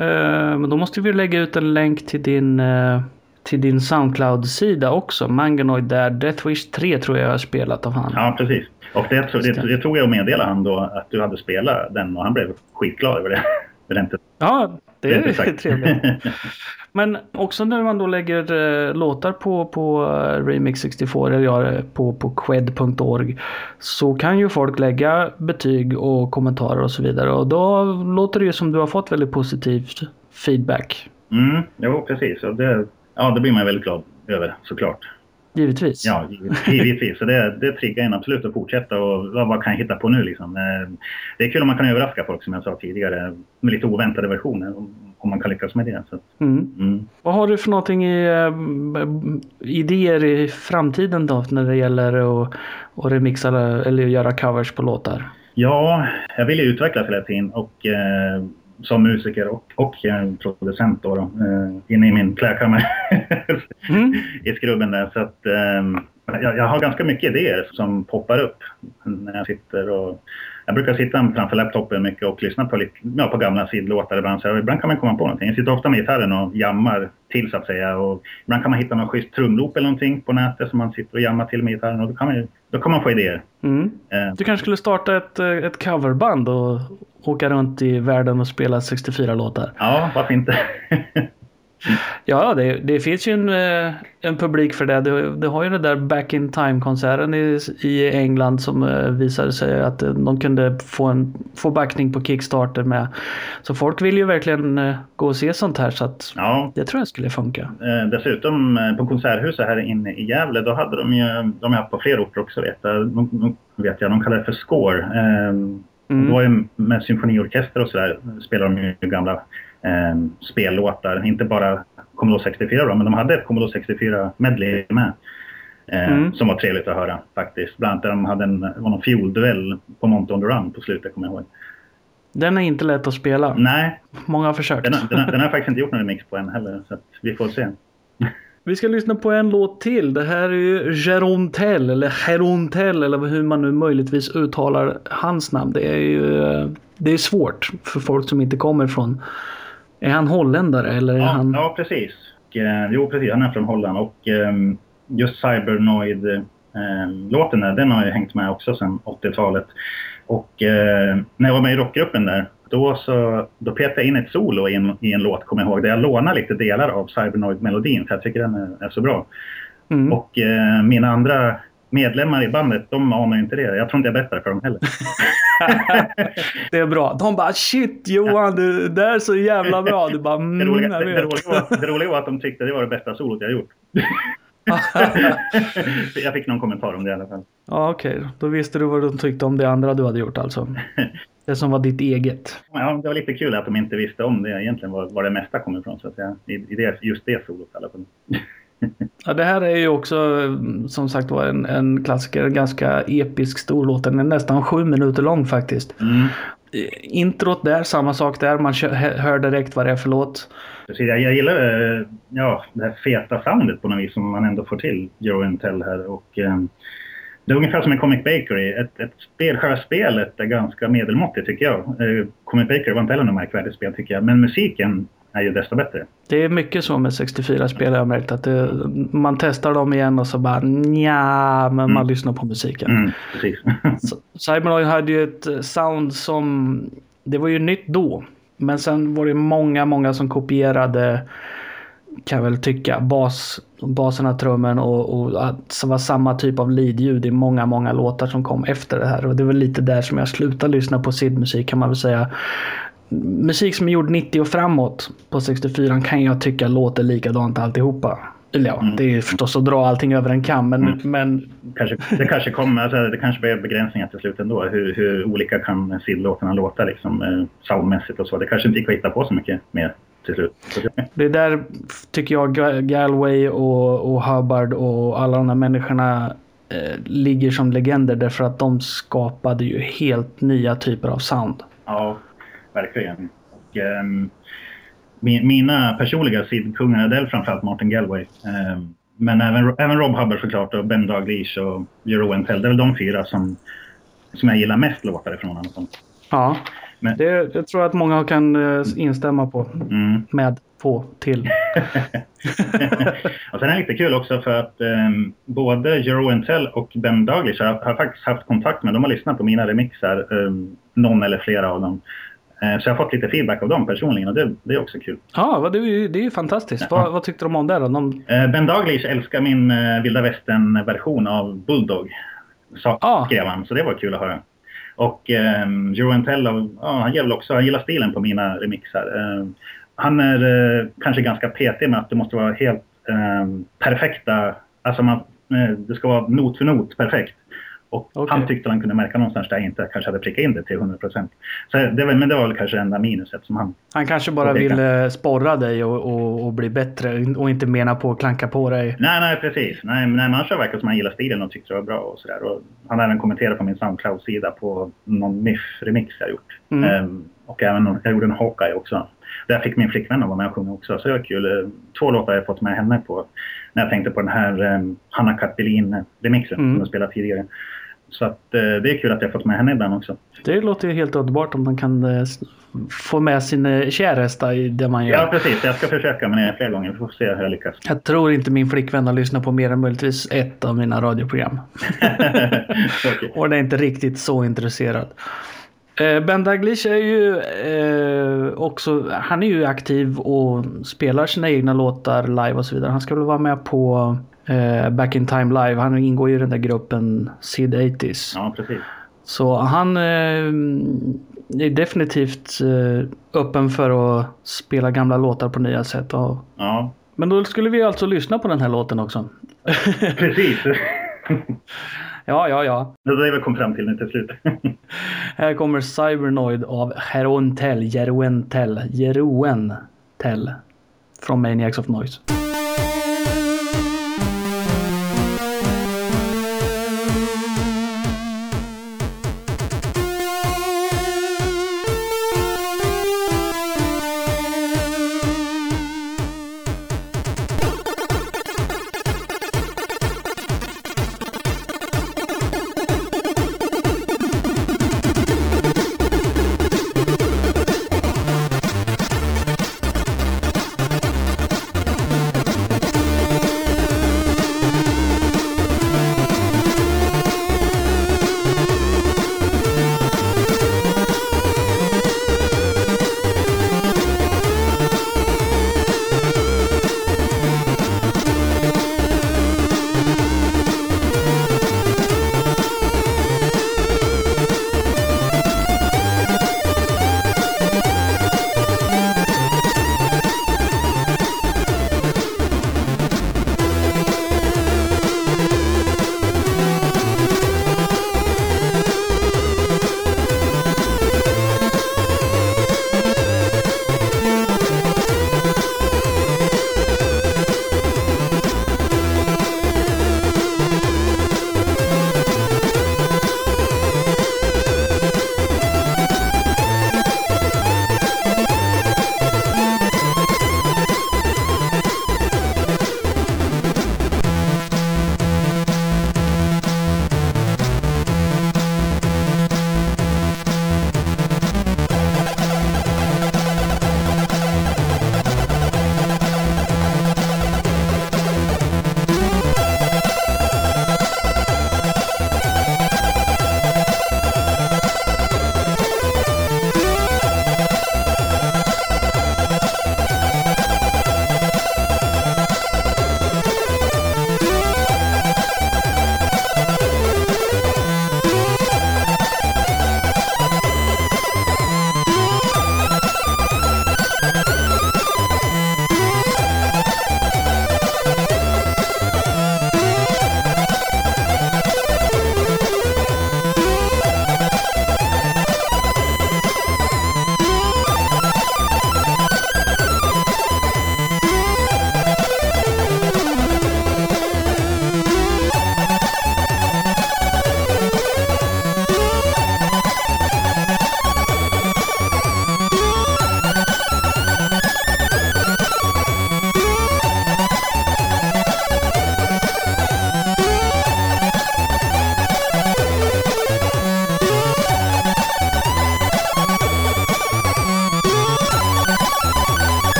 Uh, men då måste vi lägga ut en länk till din, uh, till din Soundcloud-sida också. Manganoid där. Deathwish 3 tror jag har spelat av han. Ja, precis. Och det, det, det, det tog jag att meddela han då att du hade spelat den och han blev skitglad över det. Ja, det är trevligt. Men också när man då lägger eh, låtar på, på eh, Remix 64 eller ja, på, på qued.org så kan ju folk lägga betyg och kommentarer och så vidare och då låter det ju som du har fått väldigt positiv feedback. Mm, jo precis. Och det, ja, det blir man väldigt glad över såklart. Givetvis. Ja, givetvis. Så det, det triggar en absolut att fortsätta och vad kan jag hitta på nu liksom. Eh, det är kul om man kan överraska folk som jag sa tidigare med lite oväntade versioner om man kan lyckas med det. Så. Mm. Mm. Vad har du för någonting i äh, idéer i framtiden då när det gäller att, att remixa eller göra covers på låtar? Ja, jag vill ju utvecklas hela tiden och äh, som musiker och, och producent då, då äh, inne i min klädkammare mm. i skrubben där. Så att, ähm, jag, jag, har ganska mycket idéer som poppar upp när jag sitter och jag brukar sitta framför laptopen mycket och lyssna på, lite, ja, på gamla sidlåtar ibland. Så ibland kan man komma på någonting. Jag sitter ofta med gitarren och jammar till så att säga. Och ibland kan man hitta någon schysst trumloop eller någonting på nätet som man sitter och jammar till med gitarren. Och då kan man, då kan man få idéer. Mm. Eh. Du kanske skulle starta ett, eh, ett coverband och åka runt i världen och spela 64 låtar? Ja, varför inte? Ja, det, det, finns ju en, eh, en publik för det. det. det. har ju den där Back in Time-konserten i, i England som eh, visade sig att eh, de kunde få, en, få backning på Kickstarter med. Så folk vill ju verkligen gå och se sånt här så att ja. det tror jag skulle funka. Dessutom på Konserthuset här inne i Gävle, då hade de ju, de har haft på fler orter också vet jag, de, vet jag, de kallar det för Score. Mm. Då ju med symfoniorkester och sådär spelar de ju gamla eh, spellåtar. Inte bara Commodore 64 då, men de hade ett Commodore 64 medley med. Eh, mm. Som var trevligt att höra faktiskt. Bland annat där de hade en, var någon fiolduell på Monty on the Run på slutet kommer jag ihåg. Den är inte lätt att spela. Nej. Många har försökt. Den, den, den, den har faktiskt inte gjort någon remix på än heller. Så vi får se. Vi ska lyssna på en låt till. Det här är ju Gerontel eller Gerontel eller hur man nu möjligtvis uttalar hans namn. Det är ju det är svårt för folk som inte kommer från är han holländare eller är ja, han... Ja, precis. Eh, jo, precis. Han är från Holland och eh, just Cybernoid-låten eh, den har ju hängt med också sedan 80-talet. Och eh, när jag var med i rockgruppen där, då, så, då petade jag in ett solo i en, i en låt, kommer jag ihåg, där jag lånade lite delar av Cybernoid-melodin för jag tycker den är, är så bra. Mm. Och eh, mina andra medlemmar i bandet, de anar inte det. Jag tror inte jag berättar för dem heller. det är bra. De bara shit Johan, det där är så jävla bra. Du bara mm, det, roliga, det, det, roliga var, det roliga var att de tyckte det var det bästa solot jag gjort. jag fick någon kommentar om det i alla fall. Ja okej, okay. då visste du vad de tyckte om det andra du hade gjort alltså. Det som var ditt eget. Ja, det var lite kul att de inte visste om det egentligen, var, var det mesta kom ifrån så att säga. I, i det, just det solot i alla fall. Ja, det här är ju också som sagt var en, en klassiker, en ganska episk stor låt. Den är nästan sju minuter lång faktiskt. Mm. Introt där, samma sak där. Man hör direkt vad det är för låt. Precis, jag, jag gillar ja, det här feta soundet på något vis som man ändå får till Joe Tell här. Och, eh, det är ungefär som en Comic Bakery. Ett, ett spel, själva spelet är ganska medelmåttigt tycker jag. Eh, Comic Bakery var inte heller något märkvärdigt spel tycker jag. Men musiken är ju desto bättre. Det är mycket så med 64-spel jag märkt. Att det, man testar dem igen och så bara nja, men mm. man lyssnar på musiken. Mm. Cybernoid hade ju ett sound som, det var ju nytt då. Men sen var det många, många som kopierade kan jag väl tycka. Bas, baserna, trummen och, och att det var samma typ av lead-ljud i många, många låtar som kom efter det här. Och det var lite där som jag slutade lyssna på SID-musik kan man väl säga. Musik som är gjord 90 och framåt på 64 kan jag tycka låter likadant alltihopa. Eller ja, mm. det är förstås att dra allting över en kam, men... Mm. men... Kanske, det kanske kommer, alltså, det kanske blir begränsningar till slut ändå. Hur, hur olika kan SID-låtarna låta liksom, eh, soundmässigt och så. Det kanske inte gick att hitta på så mycket mer till slut. Det är där tycker jag Galway och, och Hubbard och alla de här människorna eh, ligger som legender därför att de skapade ju helt nya typer av sound. Ja, verkligen. Och, um, mina personliga sidkungar är framförallt Martin Galway. Um, men även, även Rob Hubbard såklart och Ben Dalglish och Jero Entell. Det är väl de fyra som, som jag gillar mest låtar ifrån. Ja. Men... Det, det, tror jag att många kan eh, instämma på. Mm. Med på till. och sen är det lite kul också för att um, både Jero Entell och Ben Douglas har, har, faktiskt haft kontakt med. De har lyssnat på mina remixar. Um, någon eller flera av dem. Uh, så jag har fått lite feedback av dem personligen och det, det är också kul. Ja, det är ju, det är ju fantastiskt. Ja. Vad, vad, tyckte de om det då? De... Uh, ben Douglas älskar min uh, vilda västern-version av Bulldog. Så, ah. skrev han, så det var kul att höra. Och eh, Joe Antello, ja, han gillar också, han gillar stilen på mina remixar. Eh, han är eh, kanske ganska petig med att det måste vara helt eh, perfekta, alltså man, eh, det ska vara not för not perfekt. Och okay. han tyckte han kunde märka någonstans där jag inte kanske hade prickat in det till 100 procent. Men det var väl kanske enda minuset som han... Han kanske bara ville sporra dig och, och, och, bli bättre och inte mena på att klanka på dig. Nej, nej precis. Nej, men annars verkar som han gillade stilen och tyckte det var bra och sådär. Han har även kommenterat på min Soundcloud-sida på någon Miff-remix jag gjort. Mm. Ehm, och även, jag gjorde en Hawkeye också. Där fick min flickvän vara med och sjunga också. Så det var kul. Två låtar har jag fått med henne på. När jag tänkte på den här um, Hanna Kattelin-remixen mm. som jag spelat tidigare. Så att, eh, det är kul att jag fått med henne ibland också. Det låter ju helt underbart om man kan eh, få med sin eh, käresta i det man gör. Ja precis, jag ska försöka men det är flera gånger. Vi får se hur jag lyckas. Jag tror inte min flickvän har lyssnat på mer än möjligtvis ett av mina radioprogram. okay. Och är inte riktigt så intresserad. Ben Daglish är ju eh, också, han är ju aktiv och spelar sina egna låtar live och så vidare. Han ska väl vara med på eh, Back in Time Live. Han ingår ju i den där gruppen Sid 80s. Ja, precis. Så han eh, är definitivt eh, öppen för att spela gamla låtar på nya sätt. Och... Ja. Men då skulle vi alltså lyssna på den här låten också. Precis. ja, ja, ja. Det är vi kom fram till nu till slut. här kommer Cybernoid av Jeroen Jeroen Jeroen Tell. Från Maniacs of Noise.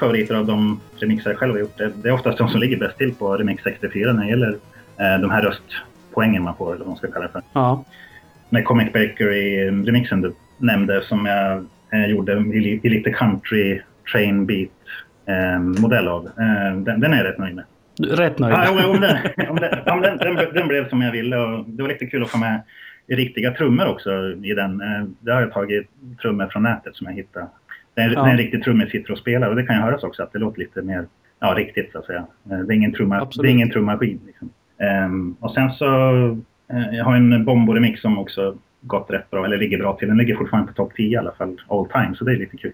Favoriter av de remixar jag själv har gjort, det, det är oftast de som ligger bäst till på Remix 64 när det gäller eh, de här röstpoängen man får, eller vad man ska kalla det för. Ja. Med Comic Bakery-remixen du nämnde som jag eh, gjorde i, i lite country train beat eh, modell av. Eh, den, den är jag rätt nöjd med. Rätt nöjd. Ja, om, den, om, den, om den, den, den blev som jag ville och det var lite kul att få med riktiga trummor också i den. Eh, Där har jag tagit trummor från nätet som jag hittade. Det är, Ja. det är en riktig trummis sitter och spelar och det kan ju höras också att det låter lite mer ja, riktigt så att säga. Eh, Det är ingen, trumma, det är ingen trummaskin. Liksom. Ehm, och sen så, eh, jag har en Bombo-remix som också gått rätt bra, eller ligger bra till. Den ligger fortfarande på topp 10 i alla fall, all time, så det är lite kul.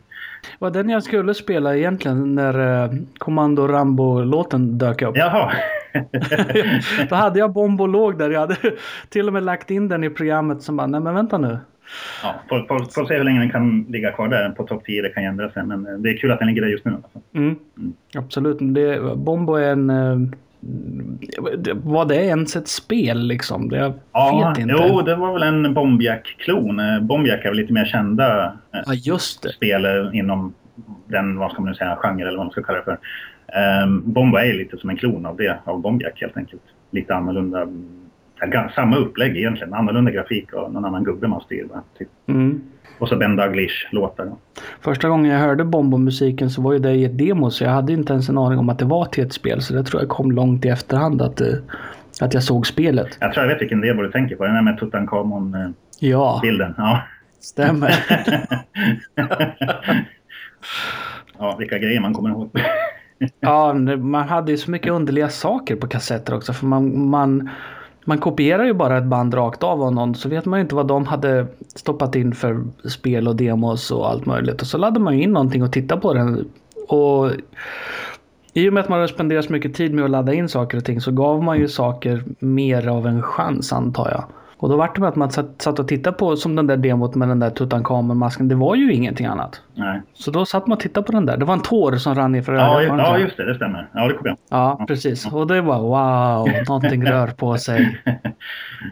var den jag skulle spela egentligen när eh, Kommando Rambo-låten dök upp. Jaha! Då hade jag Bombo låg där. Jag hade till och med lagt in den i programmet som bara, nej men vänta nu. Ja, får, får, får se hur länge den kan ligga kvar där på topp 10, det kan ju ändra sig. Men eh, det är kul att den ligger där just nu. alla fall. Mm. Absolut. Det, Bombo är en... eh, Var det ens ett spel liksom? Jag Ja, vet inte. jo, det var väl en Bombiac-klon. Eh, Bombiac är väl lite mer kända Ja, just det. spel inom den, vad ska man nu säga, genre eller vad man ska kalla det för. Um, Bomba är lite som en klon av det, av Bombiac helt enkelt. Lite annorlunda, mm, samma upplägg egentligen, annorlunda grafik och någon annan gubbe man styr. Typ. Mm. Och så Ben Daglish-låtar. Första gången jag hörde Bombo-musiken så var ju det i ett demo så jag hade inte ens en aning om att det var till ett spel. Så det tror jag kom långt i efterhand att, eh, att jag såg spelet. Jag tror jag vet vilken är du tänker på, den där med Tutankhamon-bilden. Ja, Ja. stämmer. ja, vilka grejer man kommer ihåg. Ja, man hade ju så mycket underliga saker på kassetter också. För man, man, man kopierar ju bara ett band rakt av av någon. Så vet man ju inte vad de hade stoppat in för spel och demos och allt möjligt. Och så laddar man ju in någonting och tittar på den. Och i och med att man har spenderat så mycket tid med att ladda in saker och ting så gav man ju saker mer av en chans antar jag. Och då var det att man satt, och tittade på som den där demot med den där Tutankhamon-masken. Det var ju ingenting annat. Nej. Så då satt man och tittade på den där. Det var en tår som rann inför Ja, ögat. ju- var det ja, just det, det stämmer. Ja, det kommer jag Ja, precis. Och det var wow, någonting rör på sig.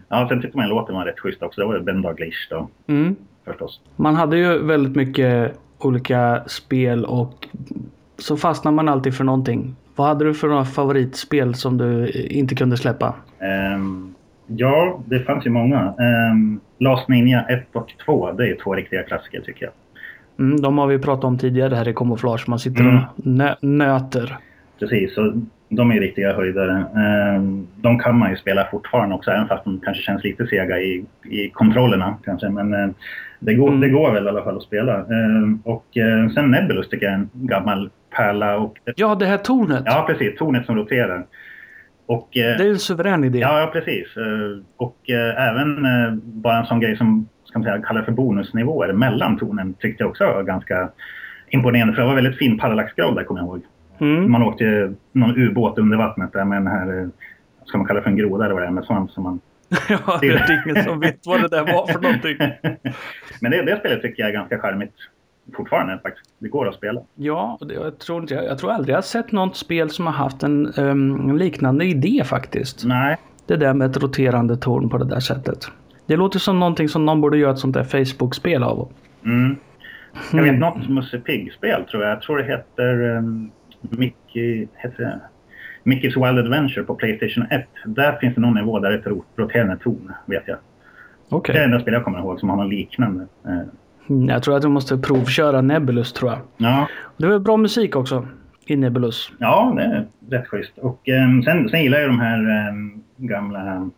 Ja, sen tyckte man låten var rätt schysst också. Det var ju Ben Daglish då, Mm. förstås. Man hade ju väldigt mycket olika spel och så fastnar man alltid för någonting. Vad hade du för några favoritspel som du inte kunde släppa? Ehm, ja, det fanns ju många. Um, Last Ninja 1 och 2, det är två riktiga klassiker tycker jag. Mm, de har vi pratat om tidigare här i Camouflage. Man sitter Mm. och nö- nöter. Precis, så de är riktiga höjdare. Ehm, de kan man ju spela fortfarande också, även fast de kanske känns lite sega i, i kontrollerna kanske. Men eh, det, går, Mm. det går väl i alla fall att spela. Ehm, och eh, sen Nebulus tycker jag är en gammal pärla. Och, Ja, det här tornet. ja, precis. Tornet som roterar. Och, eh, Det är en suverän idé. Ja, precis. Eh, Och eh, även bara en sån grej som ska man säga, kallar för bonusnivåer mellan tornen tyckte jag också var ganska imponerande. För det var väldigt fin parallaxgrad där kommer jag ihåg. Mm. Man åkte någon ubåt under vattnet där med den här, ska man kalla det för en groda eller vad det är, med svamp som man... ja, det är ingen som vet vad det där var för någonting. Men det, det spelet tycker jag är ganska charmigt fortfarande faktiskt. Det går att spela. Ja, och det, jag, tror inte, jag tror aldrig jag har sett något spel som har haft en, en liknande idé faktiskt. Nej, Det där med ett roterande torn på det där sättet. Det låter som någonting som någon borde göra ett sånt där Facebook-spel av. Mm. Jag vet Mm. något Musse Pigg-spel tror jag. Jag tror det heter um, Mickey... Heter det? Mickey's Wild Adventure på Playstation 1. Där finns det någon nivå där det är ett rot- roterande torn, vet jag. Okej. Det är det enda spel jag kommer ihåg som har något liknande. Eh, Jag tror att du måste provköra Nebulus tror jag. Ja, Det var bra musik också i Nebulus. ja det är rätt schysst. Och um, sen, sen gillar jag de här um, gamla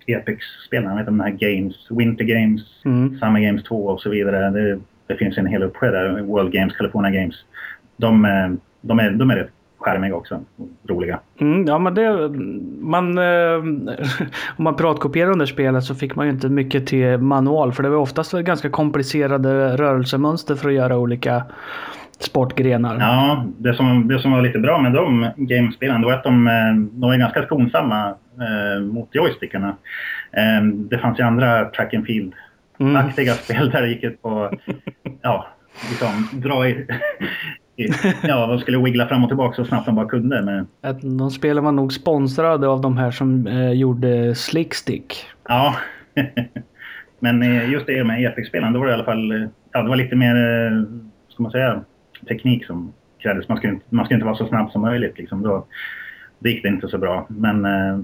vet de här Games, Winter Games, Mm. Summer Games 2 och så vidare. Det, det finns en hel uppsjö där. World Games, California Games. De, eh, de, är, de är rätt charmiga också. Roliga. Mm, ja men det... Man... Eh, om man piratkopierar under spelet så fick man ju inte mycket till manual. För det var oftast ganska komplicerade rörelsemönster för att göra olika sportgrenar. Ja, det som, det som var lite bra med de gamespelen var att de, eh, de är ganska skonsamma eh, mot joystickarna. Eh, det fanns ju andra track and field-aktiga Mm. spel där det gick ut på ja, liksom, dra i... Ja, de skulle wiggla fram och tillbaka så snabbt de bara kunde. Men, Att de spelen var nog sponsrade av de här som eh, gjorde Slickstick. ja. men eh, just det med Epic-spelen, då var det i alla fall eh, ja, det var lite mer, eh, ska man säga, teknik som krävdes, man skulle, inte, man skulle inte vara så snabb som möjligt. Liksom. Då, det gick det inte så bra. Men, eh,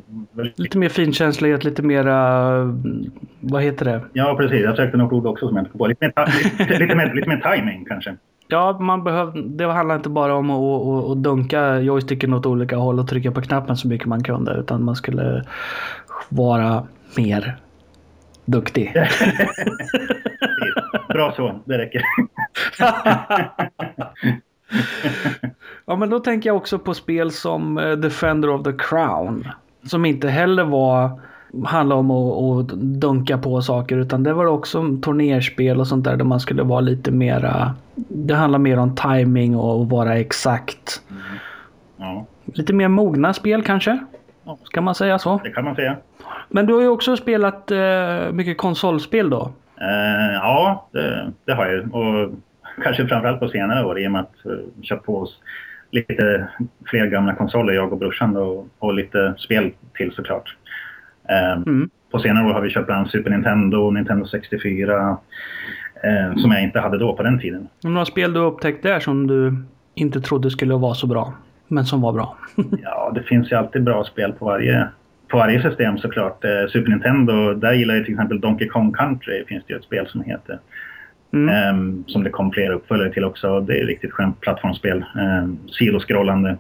lite mer finkänslighet, lite mera... Vad heter det? Ja, precis. Jag sökte något ord också som jag inte kom på. Lite mer, lite, lite, mer, lite mer timing kanske. Ja, man behöv, det handlar inte bara om att, att, att dunka joysticken åt olika håll och trycka på knappen så mycket man kunde. Utan man skulle vara mer duktig. Bra så, det räcker. ja, men då tänker jag också på spel som eh, Defender of the Crown. Som inte heller var handla om att, att dunka på saker utan det var också turnerspel och sånt där där man skulle vara lite mera Det handlar mer om timing och vara exakt. Mm. Ja. Lite mer mogna spel kanske? Ska man säga så? Det kan man säga. Men du har ju också spelat uh, mycket konsolspel då? Uh, ja, det, det, har jag och kanske framförallt på senare år i och med att uh, köpt på oss lite fler gamla konsoler, jag och brorsan och, och lite spel till såklart. Ehm, mm. På senare år har vi köpt bland Super Nintendo, Nintendo 64 eh, som jag inte hade då på den tiden. Några spel du upptäckt där som du inte trodde skulle vara så bra, men som var bra? ja, det finns ju alltid bra spel på varje, på varje system såklart. Eh, Super Nintendo, där gillar jag till exempel Donkey Kong Country, finns det ju ett spel som heter. Mm. Um, som det kom flera uppföljare till också. Det är ett riktigt skönt plattformsspel. Um, sidoskrollande.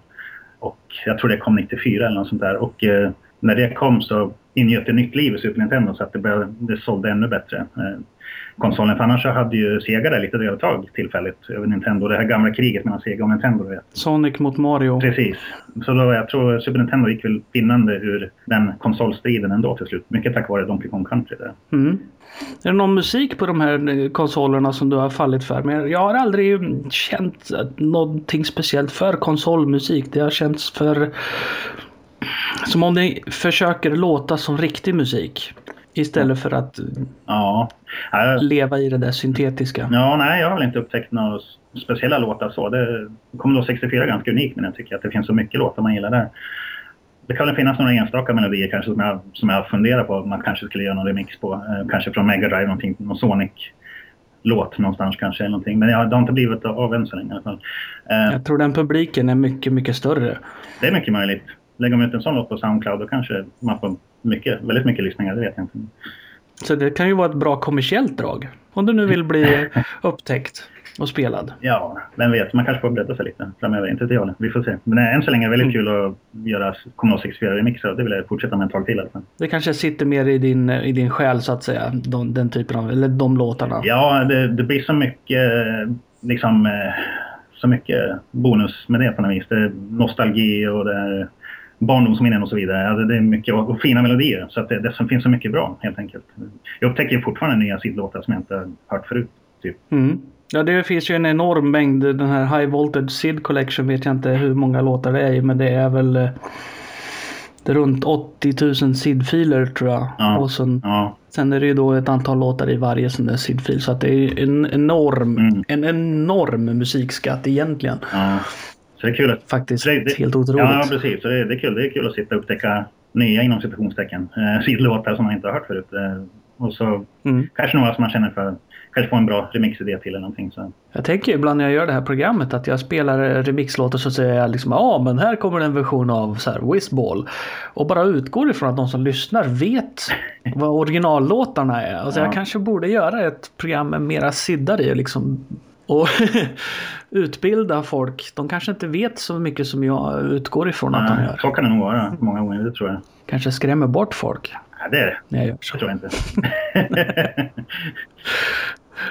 Och jag tror det kom 94 eller något sånt där. Och uh, när det kom så ingöt det nytt liv i Super Nintendo så att det, började, det sålde ännu bättre. Eh, konsolen. För annars så hade ju Sega där lite övertag tillfälligt över Nintendo. Det här gamla kriget mellan Sega och Nintendo. Vet. Sonic mot Mario. Precis. Så då, jag tror Super Nintendo gick väl vinnande ur den konsolstriden ändå till slut. Mycket tack vare Donkey Kong Country där. Mm. Är det någon musik på de här konsolerna som du har fallit för? Men jag har aldrig känt någonting speciellt för konsolmusik. Det har känts för som om det försöker låta som riktig musik. Istället för att ja. leva i det där syntetiska. Ja, nej, jag har väl inte upptäckt några speciella låtar så. Det Commodore 64 är ganska unikt men jag tycker att det finns så mycket låtar man gillar där. Det kan väl finnas några enstaka melodier kanske som jag, som jag funderar på att man kanske skulle göra någon remix på. Eh, kanske från Mega Drive, någonting, någon Sonic låt någonstans kanske. Eller någonting. Men det har inte blivit av än så länge i alla fall. Eh, jag tror den publiken är mycket, mycket större. Det är mycket möjligt lägger man ut en sån låt på Soundcloud då kanske man får mycket, väldigt mycket lyssningar, det vet jag inte. Så det kan ju vara ett bra kommersiellt drag. Om du nu vill bli upptäckt och spelad. Ja, vem vet. Man kanske får bredda sig lite framöver. Inte till jag. Vi får se. Men än så länge är det väldigt mm. kul att göra Commodore 64-remixer. Det vill jag fortsätta med ett tag till. Alltså. Det kanske sitter mer i din, i din själ så att säga. De, den typen av, eller de låtarna. Ja, det, det blir så mycket liksom eh, så mycket bonus med det på något vis. Det är nostalgi och det är barndomsminnen och så vidare. Alltså det är mycket och fina melodier. Så att det, det finns så mycket bra helt enkelt. Jag upptäcker fortfarande nya sidlåtar som jag inte hört förut. Typ. Mm. Ja, det finns ju en enorm mängd. Den här High Voltage Sid Collection vet jag inte hur många låtar det är men det är väl eh, runt 80 000 SID-filer tror jag. Ja, och sen, ja. sen är det ju då ett antal låtar i varje sån där SID-fil. Så att det är en enorm, mm. en enorm musikskatt egentligen. Ja. Så det är kul att... Faktiskt det, det, helt otroligt. Ja, precis. Så det, det, är kul. det är kul att sitta och upptäcka nya inom citationstecken. Eh, sidlåtar som man inte har hört förut. Eh, och så mm. kanske några som man känner för kanske få en bra remixidé till eller någonting. Så. Jag tänker ibland när jag gör det här programmet att jag spelar remixlåtar så säger jag liksom ja men här kommer en version av så här Whizball. Och bara utgår ifrån att de som lyssnar vet vad originallåtarna är. Alltså ja. jag kanske borde göra ett program med mera siddar i liksom och utbilda folk. De kanske inte vet så mycket som jag utgår ifrån Nej, att de gör. Så kan det nog vara många gånger, det tror jag. Kanske skrämmer bort folk. Ja, det är det. Nej, jag gör så. tror jag inte.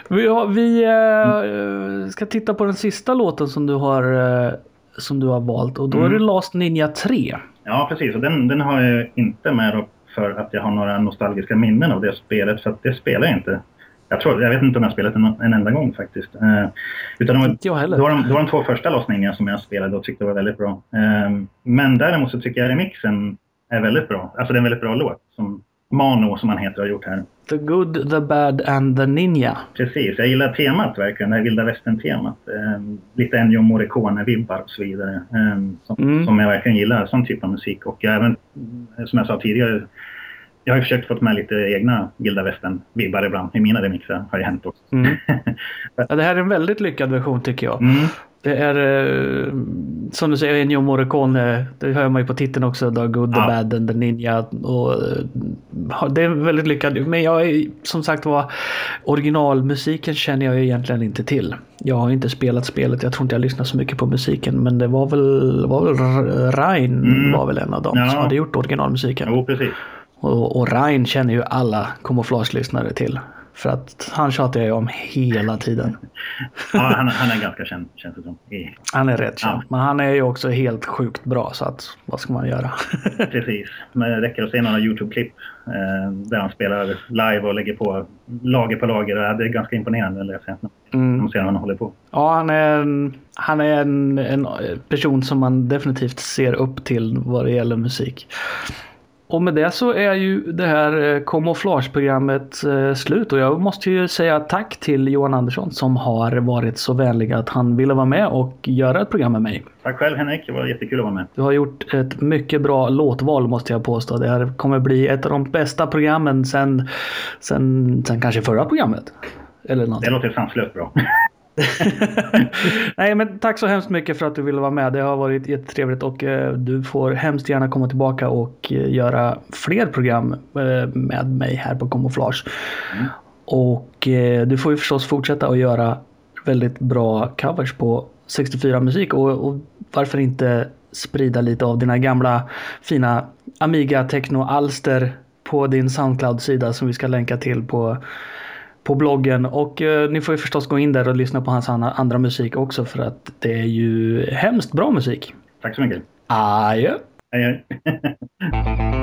vi, har, vi äh, ska titta på den sista låten som du har, äh, som du har valt och då mm. är det. Last Ninja 3. Ja, precis. Och den, den har jag inte med för att jag har några nostalgiska minnen av det spelet. För att det spelar jag inte jag, tror, jag vet inte om jag spelat en, en enda gång faktiskt. Eh, utan de, inte jag heller. Det var, de, det var de två första lossningarna som jag spelade och tyckte var väldigt bra. Eh, men däremot så tycker jag remixen är väldigt bra. Alltså det är en väldigt bra låt. Som Mano som han heter har gjort här. The good, the bad and the ninja. Precis, jag gillar temat verkligen. Det här vilda västern-temat. Eh, lite Ennio Morricone-vibbar och så vidare. Eh, som, mm. som jag verkligen gillar, sån typ av musik. Och även, som jag sa tidigare, jag har ju försökt få med lite egna vilda västern-vibbar ibland i mina remixar. Har ju hänt också. Mm. Ja, det här är en väldigt lyckad version tycker jag. Mm. Det är eh, som du säger Ennio Morricone. Det hör man ju på titeln också. The Good, The Ja. Bad and The Ninja. Och, eh, det är väldigt lyckat. Men jag är som sagt var originalmusiken känner jag egentligen inte till. Jag har inte spelat spelet. Jag tror inte jag lyssnar så mycket på musiken. Men det var väl, var väl Rein Mm. var väl en av dem Ja. som hade gjort originalmusiken. Jo, precis. Och, och Rein känner ju alla kamouflagelyssnare till. För att han tjatar jag ju om hela tiden. Ja, han, han är ganska känd känns det som. I- Han är rätt känd. Ja. Men han är ju också helt sjukt bra så att vad ska man göra? Precis. Men det räcker att se några YouTube-klipp eh, där han spelar live och lägger på lager på lager. Det är ganska imponerande när Mm. man ser hur han håller på. Ja, han är, en, han är en, en person som man definitivt ser upp till vad det gäller musik. Och med det så är ju det här eh, kamouflageprogrammet eh, slut och jag måste ju säga tack till Johan Andersson som har varit så vänlig att han ville vara med och göra ett program med mig. Tack själv Henrik, det var jättekul att vara med. Du har gjort ett mycket bra låtval måste jag påstå. Det här kommer bli ett av de bästa programmen sen, sen, sen kanske förra programmet. Eller något. Det låter sanslöst bra. Nej men tack så hemskt mycket för att du ville vara med. Det har varit jättetrevligt och eh, du får hemskt gärna komma tillbaka och eh, göra fler program eh, med mig här på Camouflage. Mm. Och du får ju förstås fortsätta att göra väldigt bra covers på 64 musik och, och varför inte sprida lite av dina gamla fina Amiga Techno alster på din Soundcloud-sida som vi ska länka till på på bloggen och eh, ni får ju förstås gå in där och lyssna på hans andra, musik också för att det är ju hemskt bra musik. Tack så mycket. Adjö! Hej.